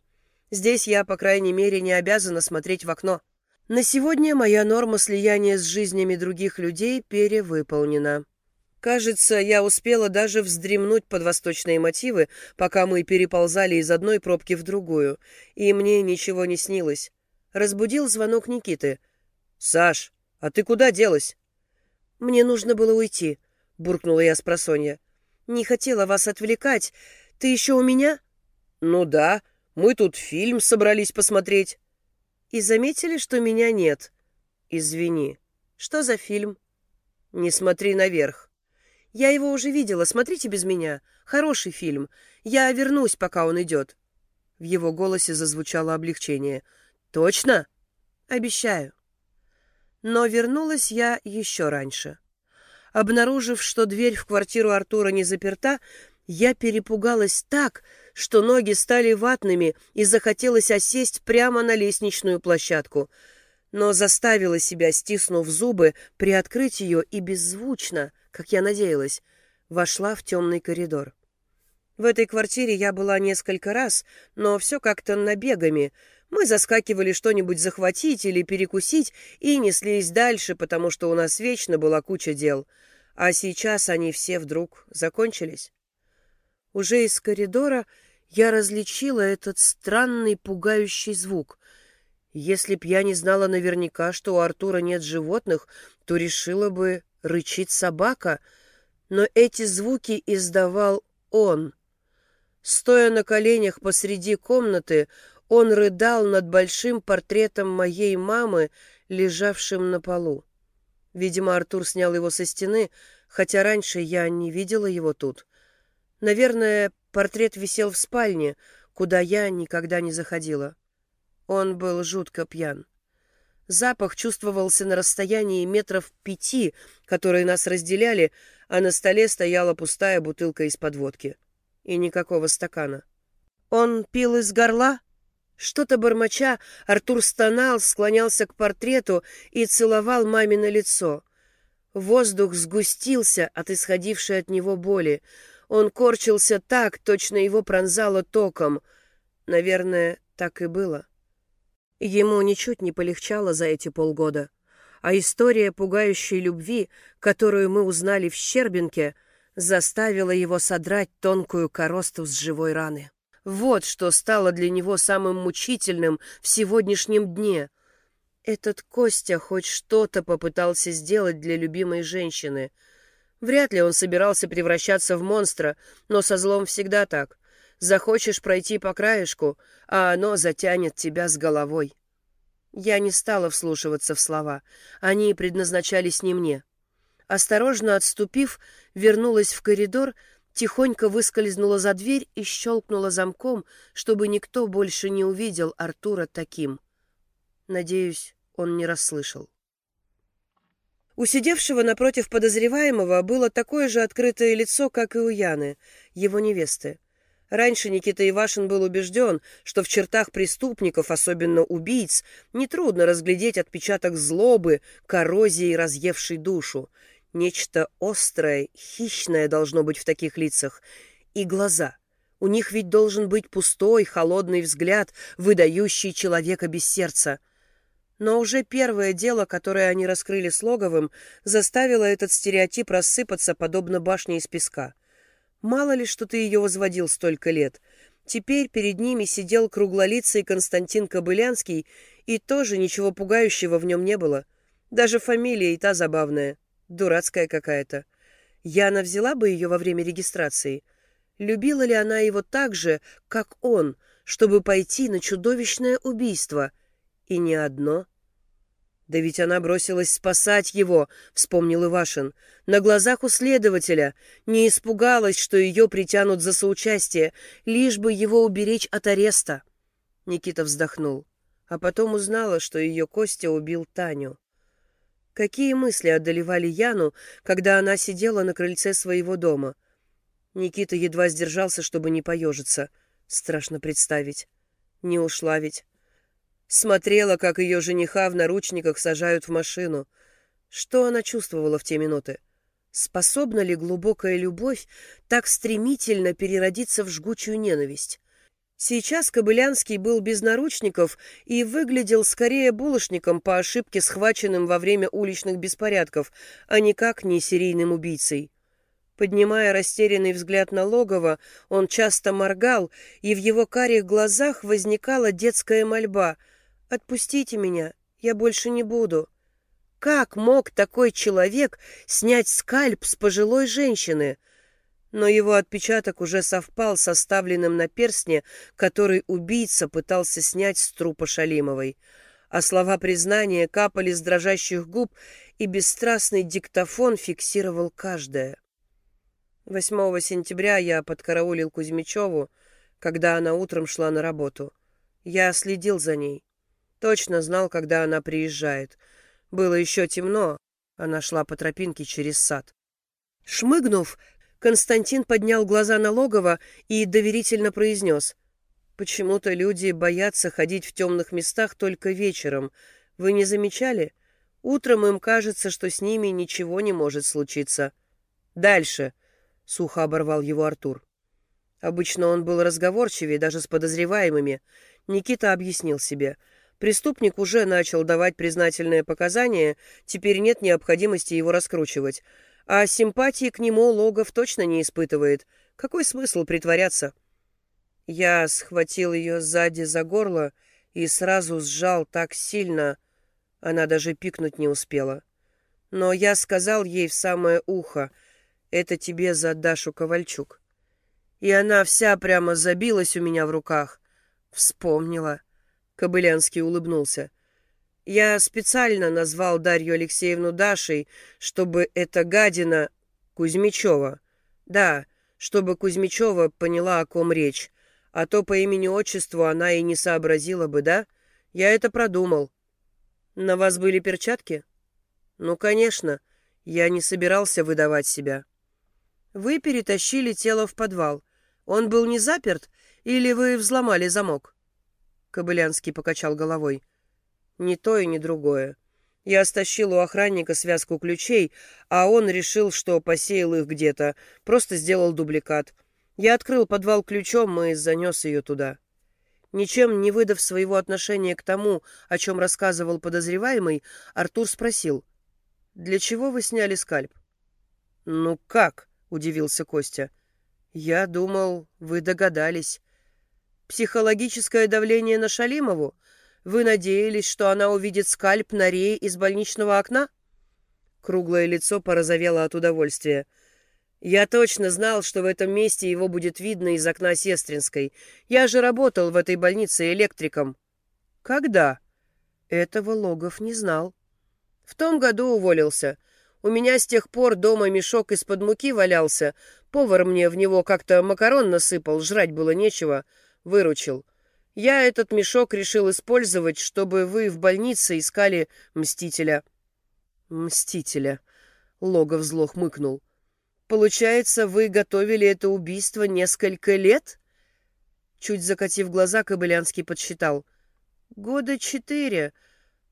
Здесь я, по крайней мере, не обязана смотреть в окно. На сегодня моя норма слияния с жизнями других людей перевыполнена. Кажется, я успела даже вздремнуть под восточные мотивы, пока мы переползали из одной пробки в другую, и мне ничего не снилось. Разбудил звонок Никиты. «Саш, а ты куда делась?» «Мне нужно было уйти», — буркнула я с просонья. «Не хотела вас отвлекать. Ты еще у меня?» «Ну да, мы тут фильм собрались посмотреть». «И заметили, что меня нет?» «Извини. Что за фильм?» «Не смотри наверх». «Я его уже видела. Смотрите без меня. Хороший фильм. Я вернусь, пока он идет». В его голосе зазвучало облегчение. «Точно?» «Обещаю». Но вернулась я еще раньше. Обнаружив, что дверь в квартиру Артура не заперта, я перепугалась так, что ноги стали ватными и захотелось осесть прямо на лестничную площадку. Но заставила себя, стиснув зубы, приоткрыть ее и беззвучно, как я надеялась, вошла в темный коридор. В этой квартире я была несколько раз, но все как-то набегами — мы заскакивали что-нибудь захватить или перекусить и неслись дальше, потому что у нас вечно была куча дел. А сейчас они все вдруг закончились. Уже из коридора я различила этот странный пугающий звук. Если б я не знала наверняка, что у Артура нет животных, то решила бы рычит собака, но эти звуки издавал он. Стоя на коленях посреди комнаты, он рыдал над большим портретом моей мамы, лежавшим на полу. Видимо, Артур снял его со стены, хотя раньше я не видела его тут. Наверное, портрет висел в спальне, куда я никогда не заходила. Он был жутко пьян. Запах чувствовался на расстоянии метров пяти, которые нас разделяли, а на столе стояла пустая бутылка из-под водки. И никакого стакана. «Он пил из горла?» Что-то бормоча, Артур стонал, склонялся к портрету и целовал мамино лицо. Воздух сгустился от исходившей от него боли. Он корчился так, точно его пронзало током. Наверное, так и было. Ему ничуть не полегчало за эти полгода. А история пугающей любви, которую мы узнали в Щербинке, заставила его содрать тонкую коросту с живой раны. Вот что стало для него самым мучительным в сегодняшнем дне. Этот Костя хоть что-то попытался сделать для любимой женщины. Вряд ли он собирался превращаться в монстра, но со злом всегда так. Захочешь пройти по краешку, а оно затянет тебя с головой. Я не стала вслушиваться в слова. Они предназначались не мне. Осторожно отступив, вернулась в коридор, тихонько выскользнула за дверь и щелкнула замком, чтобы никто больше не увидел Артура таким. Надеюсь, он не расслышал. У сидевшего напротив подозреваемого было такое же открытое лицо, как и у Яны, его невесты. Раньше Никита Ивашин был убежден, что в чертах преступников, особенно убийц, нетрудно разглядеть отпечаток злобы, коррозии, разъевшей душу, Нечто острое, хищное должно быть в таких лицах. И глаза. У них ведь должен быть пустой, холодный взгляд, выдающий человека без сердца. Но уже первое дело, которое они раскрыли с Логовым, заставило этот стереотип рассыпаться, подобно башне из песка. Мало ли, что ты ее возводил столько лет. Теперь перед ними сидел круглолицый Константин Кобылянский, и тоже ничего пугающего в нем не было. Даже фамилия и та забавная. Дурацкая какая-то. Яна взяла бы ее во время регистрации. Любила ли она его так же, как он, чтобы пойти на чудовищное убийство? И не одно. «Да ведь она бросилась спасать его», — вспомнил Ивашин. «На глазах у следователя. Не испугалась, что ее притянут за соучастие, лишь бы его уберечь от ареста». Никита вздохнул, а потом узнала, что ее Костя убил Таню. Какие мысли одолевали Яну, когда она сидела на крыльце своего дома? Никита едва сдержался, чтобы не поежиться. Страшно представить. Не ушла ведь. Смотрела, как ее жениха в наручниках сажают в машину. Что она чувствовала в те минуты? Способна ли глубокая любовь так стремительно переродиться в жгучую ненависть? Сейчас Кобылянский был без наручников и выглядел скорее булочником по ошибке, схваченным во время уличных беспорядков, а никак не серийным убийцей. Поднимая растерянный взгляд на логово, он часто моргал, и в его карих глазах возникала детская мольба — «Отпустите меня, я больше не буду». Как мог такой человек снять скальп с пожилой женщины? Но его отпечаток уже совпал с оставленным на перстне, который убийца пытался снять с трупа Шалимовой. А слова признания капали с дрожащих губ, и бесстрастный диктофон фиксировал каждое. 8 сентября я подкараулил Кузьмичеву, когда она утром шла на работу. Я следил за ней. Точно знал, когда она приезжает. Было еще темно. Она шла по тропинке через сад. Шмыгнув, Константин поднял глаза на логово и доверительно произнес. «Почему-то люди боятся ходить в темных местах только вечером. Вы не замечали? Утром им кажется, что с ними ничего не может случиться. Дальше!» — сухо оборвал его Артур. Обычно он был разговорчивее даже с подозреваемыми. Никита объяснил себе — Преступник уже начал давать признательные показания, теперь нет необходимости его раскручивать. А симпатии к нему Логов точно не испытывает. Какой смысл притворяться? Я схватил ее сзади за горло и сразу сжал так сильно, она даже пикнуть не успела. Но я сказал ей в самое ухо, это тебе за Дашу Ковальчук. И она вся прямо забилась у меня в руках. Вспомнила. Кобылянский улыбнулся. «Я специально назвал Дарью Алексеевну Дашей, чтобы эта гадина Кузьмичева. Да, чтобы Кузьмичева поняла, о ком речь. А то по имени-отчеству она и не сообразила бы, да? Я это продумал. На вас были перчатки? Ну, конечно. Я не собирался выдавать себя. Вы перетащили тело в подвал. Он был не заперт, или вы взломали замок?» Кобылянский покачал головой. «Ни то и ни другое. Я стащил у охранника связку ключей, а он решил, что посеял их где-то, просто сделал дубликат. Я открыл подвал ключом и занес ее туда». Ничем не выдав своего отношения к тому, о чем рассказывал подозреваемый, Артур спросил, «Для чего вы сняли скальп?» «Ну как?» — удивился Костя. «Я думал, вы догадались. Психологическое давление на Шалимову? Вы надеялись, что она увидит скальп на рее из больничного окна? Круглое лицо порозовело от удовольствия. Я точно знал, что в этом месте его будет видно из окна Сестринской. Я же работал в этой больнице электриком. Когда? Этого Логов не знал. В том году уволился. У меня с тех пор дома мешок из-под муки валялся. Повар мне в него как-то макарон насыпал, жрать было нечего выручил. Я этот мешок решил использовать, чтобы вы в больнице искали Мстителя». «Мстителя», — Логов зло хмыкнул. «Получается, вы готовили это убийство несколько лет?» Чуть закатив глаза, Кобылянский подсчитал. «Года четыре.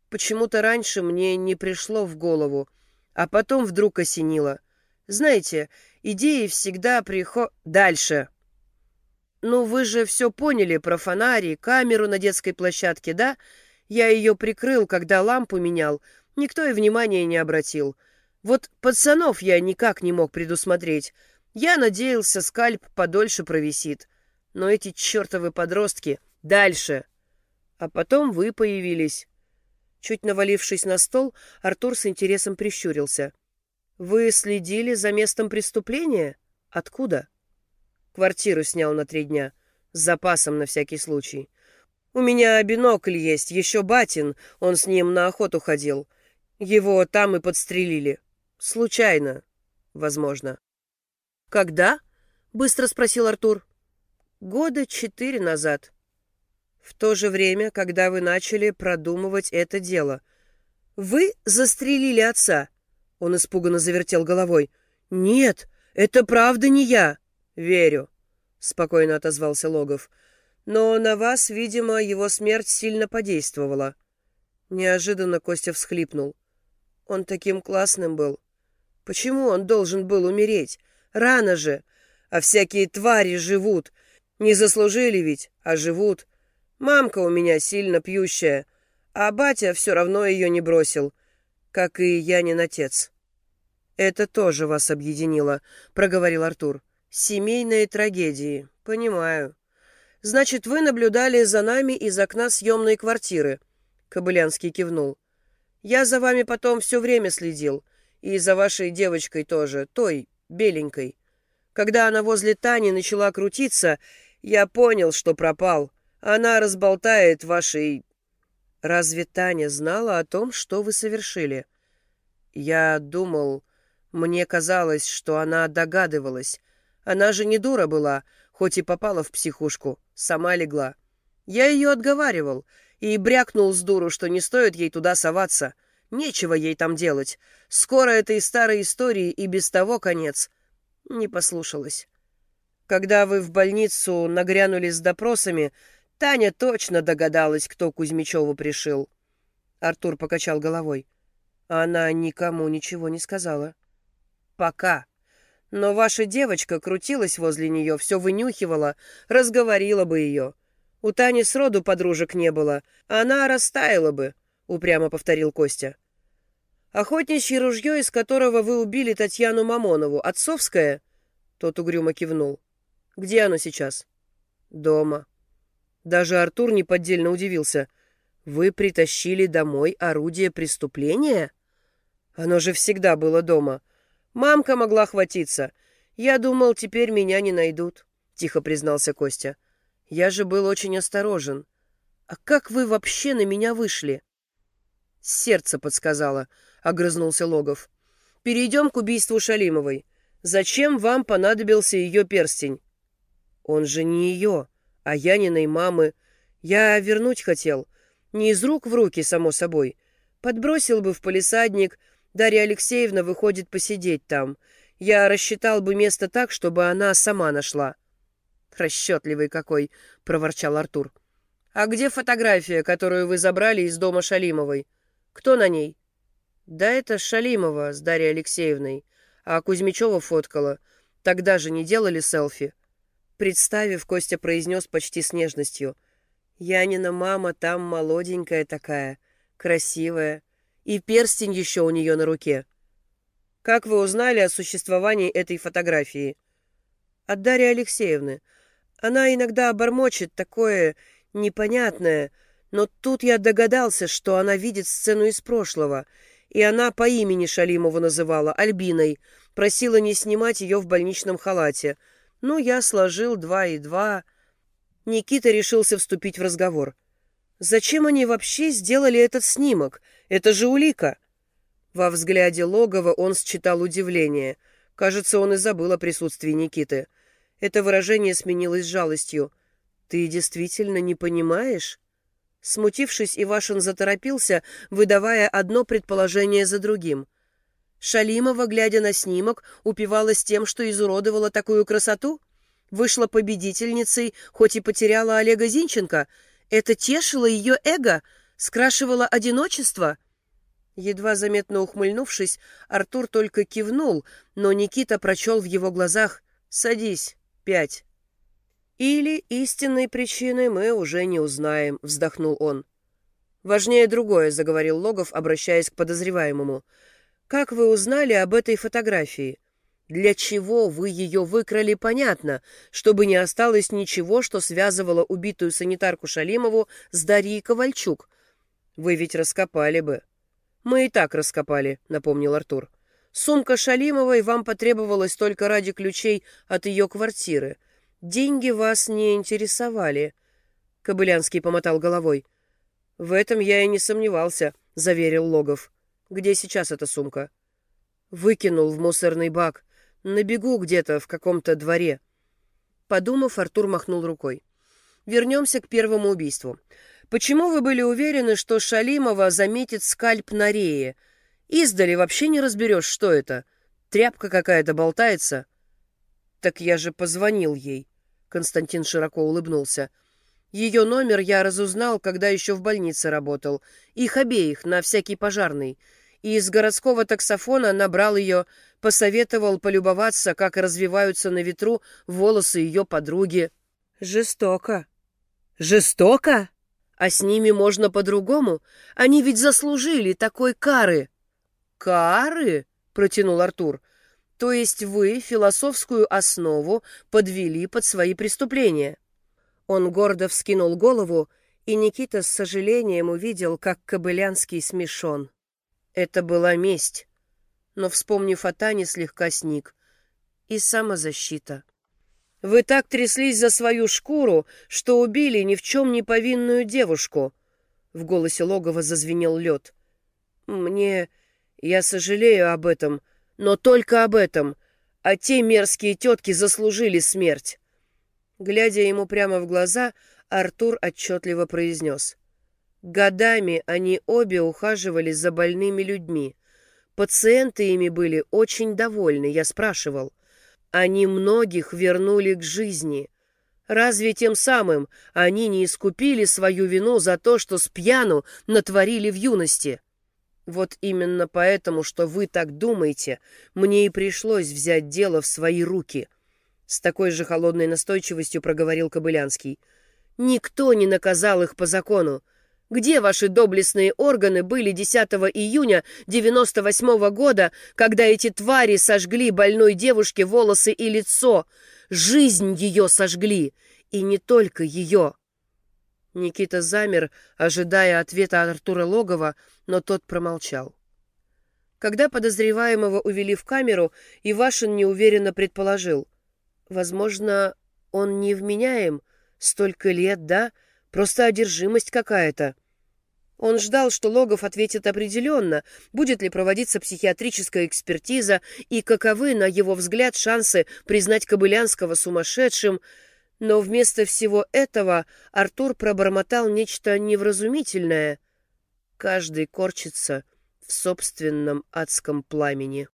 Почему-то раньше мне не пришло в голову, а потом вдруг осенило. Знаете, идеи всегда приход... Дальше!» «Ну, вы же все поняли про фонари, камеру на детской площадке, да? Я ее прикрыл, когда лампу менял. Никто и внимания не обратил. Вот пацанов я никак не мог предусмотреть. Я надеялся, скальп подольше провисит. Но эти чертовы подростки... Дальше!» А потом вы появились. Чуть навалившись на стол, Артур с интересом прищурился. Вы следили за местом преступления? Откуда? Квартиру снял на три дня. С запасом на всякий случай. У меня бинокль есть, еще батин, он с ним на охоту ходил. Его там и подстрелили. Случайно, возможно. «Когда?» — быстро спросил Артур. «Года четыре назад. В то же время, когда вы начали продумывать это дело. Вы застрелили отца?» Он испуганно завертел головой. «Нет, это правда не я!» «Верю», — спокойно отозвался Логов. «Но на вас, видимо, его смерть сильно подействовала». Неожиданно Костя всхлипнул. Он таким классным был. Почему он должен был умереть? Рано же. А всякие твари живут. Не заслужили ведь, а живут. Мамка у меня сильно пьющая, а батя все равно ее не бросил, как и Янин отец. «Это тоже вас объединило», — проговорил Артур. «Семейные трагедии. Понимаю. Значит, вы наблюдали за нами из окна съемной квартиры?» Кобылянский кивнул. «Я за вами потом все время следил. И за вашей девочкой тоже, той, беленькой. Когда она возле Тани начала крутиться, я понял, что пропал. Она разболтает вашей... Разве Таня знала о том, что вы совершили? Я думал... Мне казалось, что она догадывалась. Она же не дура была, хоть и попала в психушку. Сама легла. Я ее отговаривал и брякнул с дуру, что не стоит ей туда соваться. Нечего ей там делать. Скоро этой старой истории и без того конец. Не послушалась. Когда вы в больницу нагрянули с допросами, Таня точно догадалась, кто Кузьмичеву пришил. Артур покачал головой. Она никому ничего не сказала. Пока. Но ваша девочка крутилась возле нее, все вынюхивала, разговорила бы ее. У Тани сроду подружек не было, она растаяла бы, упрямо повторил Костя. Охотничье ружье, из которого вы убили Татьяну Мамонову, отцовское? Тот угрюмо кивнул. Где оно сейчас? Дома. Даже Артур неподдельно удивился. Вы притащили домой орудие преступления? Оно же всегда было дома. Мамка могла хватиться. Я думал, теперь меня не найдут, тихо признался Костя. Я же был очень осторожен. А как вы вообще на меня вышли? Сердце подсказало, огрызнулся Логов. Перейдем к убийству Шалимовой. Зачем вам понадобился ее перстень? Он же не ее, а Яниной мамы. Я вернуть хотел. Не из рук в руки, само собой. Подбросил бы в полисадник. Дарья Алексеевна выходит посидеть там. Я рассчитал бы место так, чтобы она сама нашла. Расчетливый какой, проворчал Артур. А где фотография, которую вы забрали из дома Шалимовой? Кто на ней? Да это Шалимова с Дарьей Алексеевной, а Кузьмичева фоткала. Тогда же не делали селфи. Представив, Костя произнес почти с нежностью. Янина мама там молоденькая такая, красивая. И перстень еще у нее на руке. Как вы узнали о существовании этой фотографии? От Дарьи Алексеевны. Она иногда обормочет такое непонятное, но тут я догадался, что она видит сцену из прошлого, и она по имени Шалимову называла, Альбиной, просила не снимать ее в больничном халате. Ну, я сложил два и два. Никита решился вступить в разговор. «Зачем они вообще сделали этот снимок? Это же улика!» Во взгляде Логова он считал удивление. Кажется, он и забыл о присутствии Никиты. Это выражение сменилось жалостью. «Ты действительно не понимаешь?» Смутившись, Ивашин заторопился, выдавая одно предположение за другим. Шалимова, глядя на снимок, упивалась тем, что изуродовала такую красоту? Вышла победительницей, хоть и потеряла Олега Зинченко. Это тешило ее эго, скрашивало одиночество? Едва заметно ухмыльнувшись, Артур только кивнул, но Никита прочел в его глазах «Садись, пять». «Или истинной причины мы уже не узнаем», — вздохнул он. «Важнее другое», — заговорил Логов, обращаясь к подозреваемому. «Как вы узнали об этой фотографии? Для чего вы ее выкрали, понятно, чтобы не осталось ничего, что связывало убитую санитарку Шалимову с Дарьей Ковальчук. Вы ведь раскопали бы». «Мы и так раскопали», — напомнил Артур. Сумка Шалимовой вам потребовалась только ради ключей от ее квартиры. Деньги вас не интересовали. Кобылянский помотал головой. В этом я и не сомневался, заверил Логов. Где сейчас эта сумка? Выкинул в мусорный бак. На бегу где-то в каком-то дворе. Подумав, Артур махнул рукой. Вернемся к первому убийству. Почему вы были уверены, что Шалимова заметит скальп на рее? Издали вообще не разберешь, что это. Тряпка какая-то болтается. Так я же позвонил ей. Константин широко улыбнулся. Ее номер я разузнал, когда еще в больнице работал. Их обеих, на всякий пожарный. И из городского таксофона набрал ее, посоветовал полюбоваться, как развиваются на ветру волосы ее подруги. Жестоко. Жестоко? А с ними можно по-другому? Они ведь заслужили такой кары. Кары? Протянул Артур. То есть вы философскую основу подвели под свои преступления? Он гордо вскинул голову, и Никита с сожалением увидел, как Кобылянский смешон. Это была месть. Но, вспомнив о Тане, слегка сник. И самозащита. Вы так тряслись за свою шкуру, что убили ни в чем не повинную девушку. В голосе Логова зазвенел лед. Мне... Я сожалею об этом, но только об этом. А те мерзкие тетки заслужили смерть. Глядя ему прямо в глаза, Артур отчетливо произнес. Годами они обе ухаживали за больными людьми. Пациенты ими были очень довольны, я спрашивал. Они многих вернули к жизни. Разве тем самым они не искупили свою вину за то, что с пьяну натворили в юности? Вот именно поэтому, что вы так думаете, мне и пришлось взять дело в свои руки. С такой же холодной настойчивостью проговорил Кобылянский. Никто не наказал их по закону. Где ваши доблестные органы были 10 июня 98 -го года, когда эти твари сожгли больной девушке волосы и лицо? Жизнь ее сожгли, и не только ее. Никита замер, ожидая ответа от Артура Логова, но тот промолчал. Когда подозреваемого увели в камеру, Ивашин неуверенно предположил. Возможно, он невменяем? Столько лет, да? — Просто одержимость какая-то. Он ждал, что Логов ответит определенно, будет ли проводиться психиатрическая экспертиза и каковы, на его взгляд, шансы признать Кобылянского сумасшедшим, но вместо всего этого Артур пробормотал нечто невразумительное. Каждый корчится в собственном адском пламени.